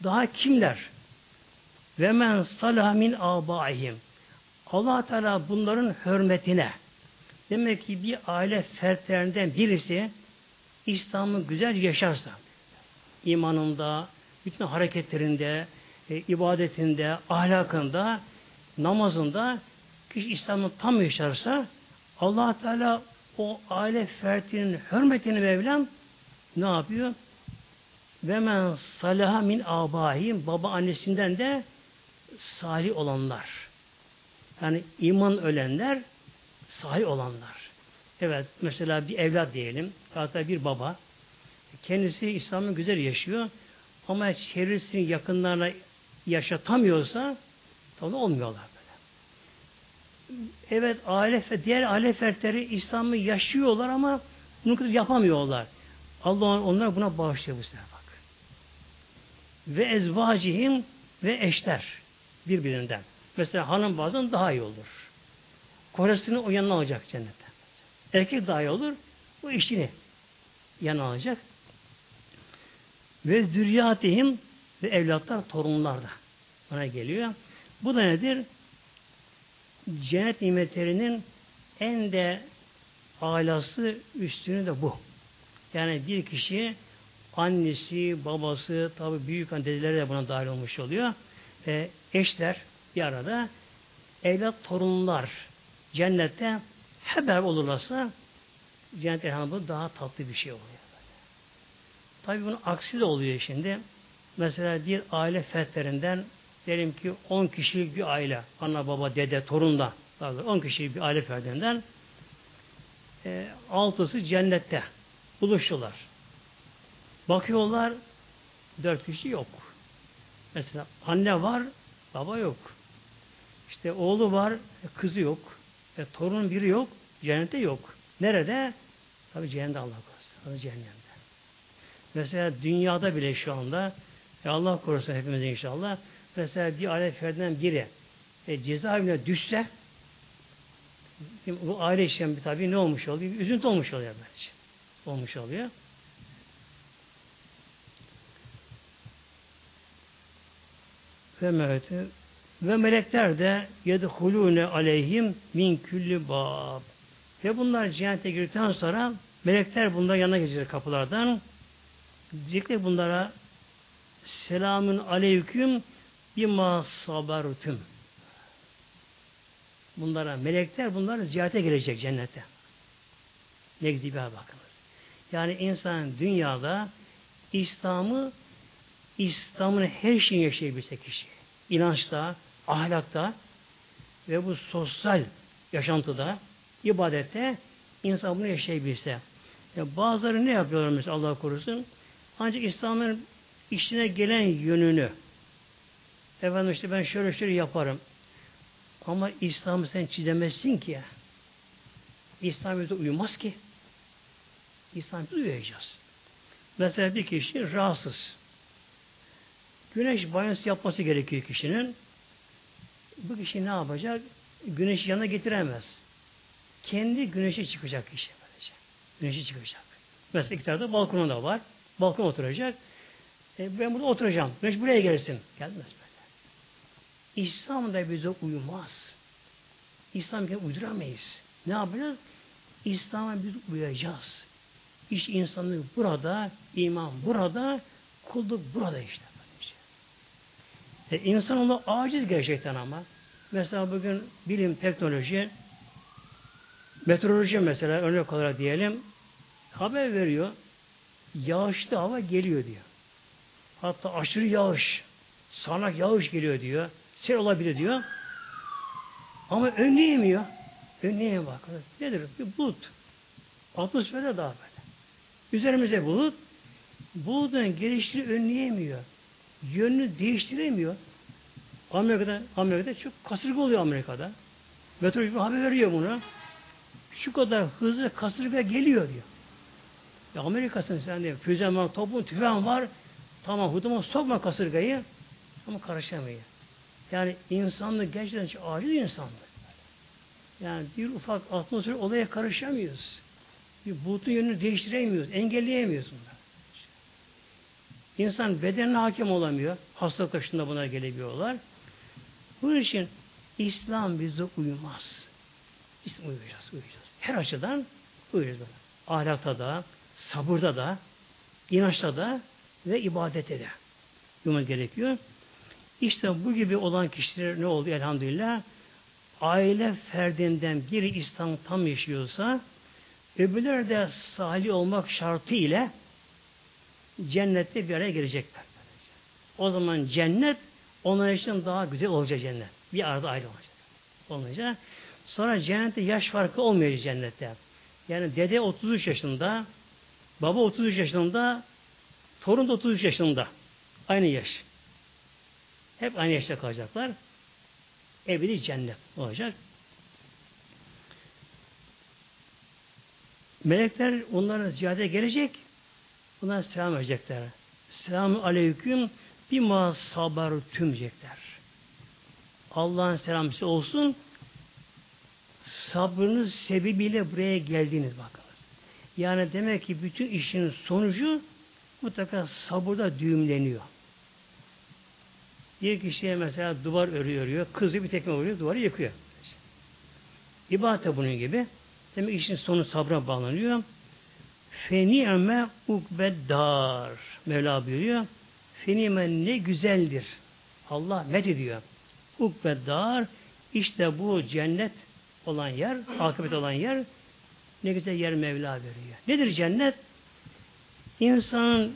Daha kimler? Ve men salamin abaihim. Allah Teala bunların hürmetine demek ki bir aile fertlerinden birisi İslam'ı güzel yaşarsa imanında, bütün hareketlerinde, e, ibadetinde, ahlakında, namazında kişi İslam'ı tam yaşarsa allah Teala o aile fertinin hürmetini Mevlam ne yapıyor? ve men salaha min abahim baba annesinden de salih olanlar. Yani iman ölenler salih olanlar. Evet mesela bir evlat diyelim. Hatta bir baba kendisi İslam'ı güzel yaşıyor ama çevresini yakınlarına yaşatamıyorsa tabi olmuyorlar böyle. Evet aile ve diğer aile fertleri İslam'ı yaşıyorlar ama bunu yapamıyorlar. Allah onlara buna bağışlıyor bu sefer bak. Ve ezvacihim ve eşler birbirinden. Mesela hanım bazen daha iyi olur. Kocasını o yanına alacak cennette. Erkek daha iyi olur. O işini yanına alacak. Ve zürriyatihim ve evlatlar, torunlar da bana geliyor. Bu da nedir? Cennet nimetlerinin en de alası üstünü de bu. Yani bir kişi annesi, babası, tabi büyük dedeleri de buna dahil olmuş oluyor. E, eşler bir evlat torunlar cennette haber olurlarsa cennet elhamdülillah daha tatlı bir şey oluyor. Tabi bunun aksi de oluyor şimdi. Mesela bir aile fertlerinden diyelim ki 10 kişilik bir aile, ana baba, dede, torun da 10 kişilik bir aile fertlerinden e, altısı cennette buluştular. Bakıyorlar dört kişi yok. Mesela anne var, baba yok. İşte oğlu var, kızı yok. E, torunun biri yok, cennette yok. Nerede? Tabi cehennemde Allah korusun. Cehennemde. Mesela dünyada bile şu anda e Allah korusun hepimiz inşallah. Mesela bir aile ferdinden biri e, cezaevine düşse bu aile işlemi tabii ne olmuş oluyor? Bir üzüntü olmuş oluyor bence. Olmuş oluyor. Ve melekler ve melekler de yedhulune aleyhim min külli bab. Ve bunlar cennete girdikten sonra melekler bunlar yanına geçecek kapılardan. Diyecekler bunlara selamün aleyküm bima sabartüm. Bunlara melekler bunlar ziyarete gelecek cennete. Ne güzel bakınız. Yani insan dünyada İslam'ı İslam'ın her şeyini yaşayabilse kişi. İnançta, ahlakta ve bu sosyal yaşantıda, ibadette insan bunu yaşayabilse. Ya bazıları ne yapıyorlar mesela Allah korusun? Ancak İslam'ın işine gelen yönünü efendim işte ben şöyle şöyle yaparım. Ama İslam'ı sen çizemezsin ki. İslam bize uymaz ki. İslam bize uyuyacağız. Mesela bir kişi rahatsız. Güneş banyosu yapması gerekiyor kişinin. Bu kişi ne yapacak? Güneşi yanına getiremez. Kendi güneşe çıkacak kişi. Böylece. Güneşe çıkacak. Mesela iki tarafta balkonu da var. Balkon oturacak. E, ben burada oturacağım. Güneş buraya gelsin. Gelmez böyle. İslam da bize uymaz. İslam'a uyduramayız. Ne yapacağız? İslam'a biz uyacağız. İş insanlık burada, iman burada, kulluk burada işte. E, insanoğlu aciz gerçekten ama. Mesela bugün bilim, teknoloji, meteoroloji mesela örnek olarak diyelim, haber veriyor. Yağışlı hava geliyor diyor. Hatta aşırı yağış, sanak yağış geliyor diyor. Sel olabilir diyor. Ama önleyemiyor. Önleyemiyor bakınız. Nedir? Bir bulut. Atmosferde daha böyle. Üzerimize bulut. Bulutun geliştiğini önleyemiyor. Yönünü değiştiremiyor. Amerika'da, Amerika'da çok kasırga oluyor Amerika'da. Meteoroloji haber veriyor bunu. Şu kadar hızlı kasırga geliyor diyor. Ya Amerika'sın sen diyor. Füzen var, topun, tüfen var. Tamam huduma sokma kasırgayı. Ama karışamıyor. Yani insanlık gerçekten çok aciz insanlık. Yani bir ufak atmosfer olaya karışamıyoruz. Bir bulutun yönünü değiştiremiyoruz. Engelleyemiyoruz bunları. İnsan bedenine hakim olamıyor. Hastalık taşında buna gelebiliyorlar. Bunun için İslam bize uymaz. İslam uyuyacağız, uyuyacağız. Her açıdan uyuyacağız. Ahlakta da, sabırda da, inançta da ve ibadete de uyumak gerekiyor. İşte bu gibi olan kişiler ne oldu elhamdülillah? Aile ferdinden biri İslam tam yaşıyorsa öbürleri de salih olmak şartı ile cennette bir araya gelecekler. O zaman cennet onlar için daha güzel olacak cennet. Bir arada ayrı olacak. Olunca sonra cennette yaş farkı olmayacak cennette. Yani dede 33 yaşında, baba 33 yaşında, torun da 33 yaşında. Aynı yaş. Hep aynı yaşta kalacaklar. Ebedi cennet olacak. Melekler onlara ziyade gelecek. Bunlar selam verecekler. Selamun aleyküm bima sabar tümcekler. Allah'ın selamı olsun. Sabrınız sebebiyle buraya geldiniz bakınız. Yani demek ki bütün işin sonucu mutlaka sabırda düğümleniyor. Bir kişiye mesela duvar örüyor, örüyor kızı bir tekme vuruyor, duvarı yıkıyor. İbadet de bunun gibi. Demek işin sonu sabra bağlanıyor. Feniyeme ukbeddar. Mevla buyuruyor. Feniyeme ne güzeldir. Allah met ediyor. Ukbeddar işte bu cennet olan yer, akıbet olan yer ne güzel yer Mevla veriyor. Nedir cennet? İnsanın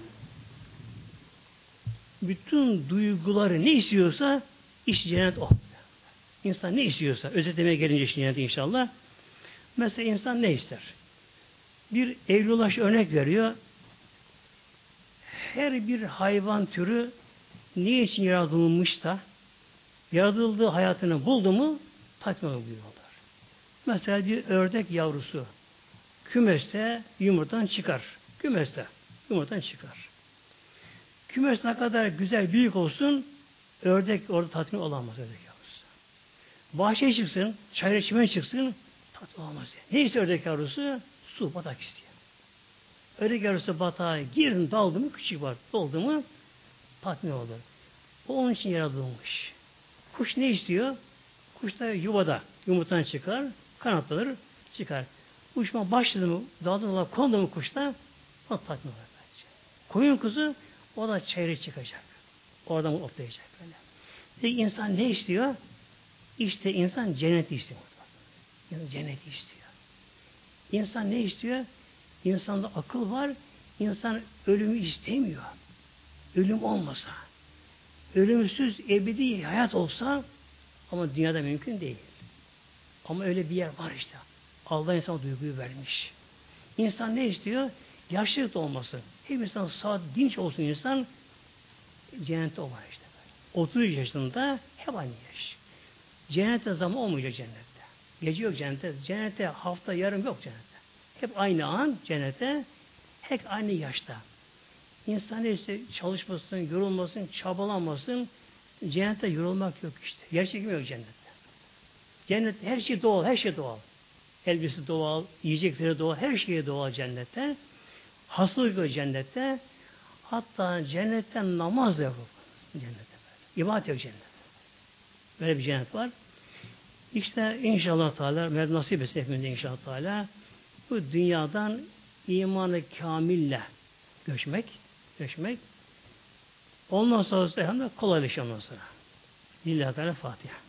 bütün duyguları ne istiyorsa iş cennet o. İnsan ne istiyorsa, özetlemeye gelince cennet inşallah. Mesela insan ne ister? Bir Evlulaş örnek veriyor. Her bir hayvan türü niye için yaratılmışsa yaratıldığı hayatını buldu mu tatmin buyuruyorlar. Mesela bir ördek yavrusu kümeste yumurtadan çıkar. Kümeste yumurtadan çıkar. Kümes ne kadar güzel, büyük olsun ördek orada tatmin olamaz ördek yavrusu. Bahçeye çıksın, çayır çimen çıksın tatmin olamaz. Ne istiyor ördek yavrusu? Su, batak istiyor. Ördek yavrusu batağa girin, daldı mı, küçük var, doldu mu tatmin olur. O onun için yaratılmış. Kuş ne istiyor? Kuş da yuvada yumurtadan çıkar, kanatlanır, çıkar. Uçma başladı mı, daldı mı, kondu mu kuşta, o tatmin olur. Koyun kuzu o da çevre çıkacak. Oradan otlayacak böyle. Peki insan ne istiyor? İşte insan cennet istiyor. Yani cennet istiyor. İnsan ne istiyor? İnsanda akıl var. İnsan ölümü istemiyor. Ölüm olmasa. Ölümsüz ebedi hayat olsa ama dünyada mümkün değil. Ama öyle bir yer var işte. Allah insana duyguyu vermiş. İnsan ne istiyor? Yaşlılık da olmasın. Hep insan sağ dinç olsun insan cennette o işte. 30 yaşında hep aynı yaş. Cennette zaman olmayacak cennette. Gece yok cennette. Cennette hafta yarım yok cennette. Hep aynı an cennette hep aynı yaşta. İnsan işte çalışmasın, yorulmasın, çabalamasın. Cennette yorulmak yok işte. Yer çekimi yok cennette. Cennette her şey doğal, her şey doğal. Elbise doğal, yiyecekleri doğal, her şey doğal cennette. Hastalık yok cennette. Hatta cennetten namaz da yok. Cennette. İbadet yok cennette. Böyle bir cennet var. İşte inşallah Teala Mevlam nasip etsin hepimize inşallah Teala bu dünyadan imanı kamille göçmek göçmek ondan sonra hem de kolaylaşır ondan sonra. Lillahi Teala Fatiha.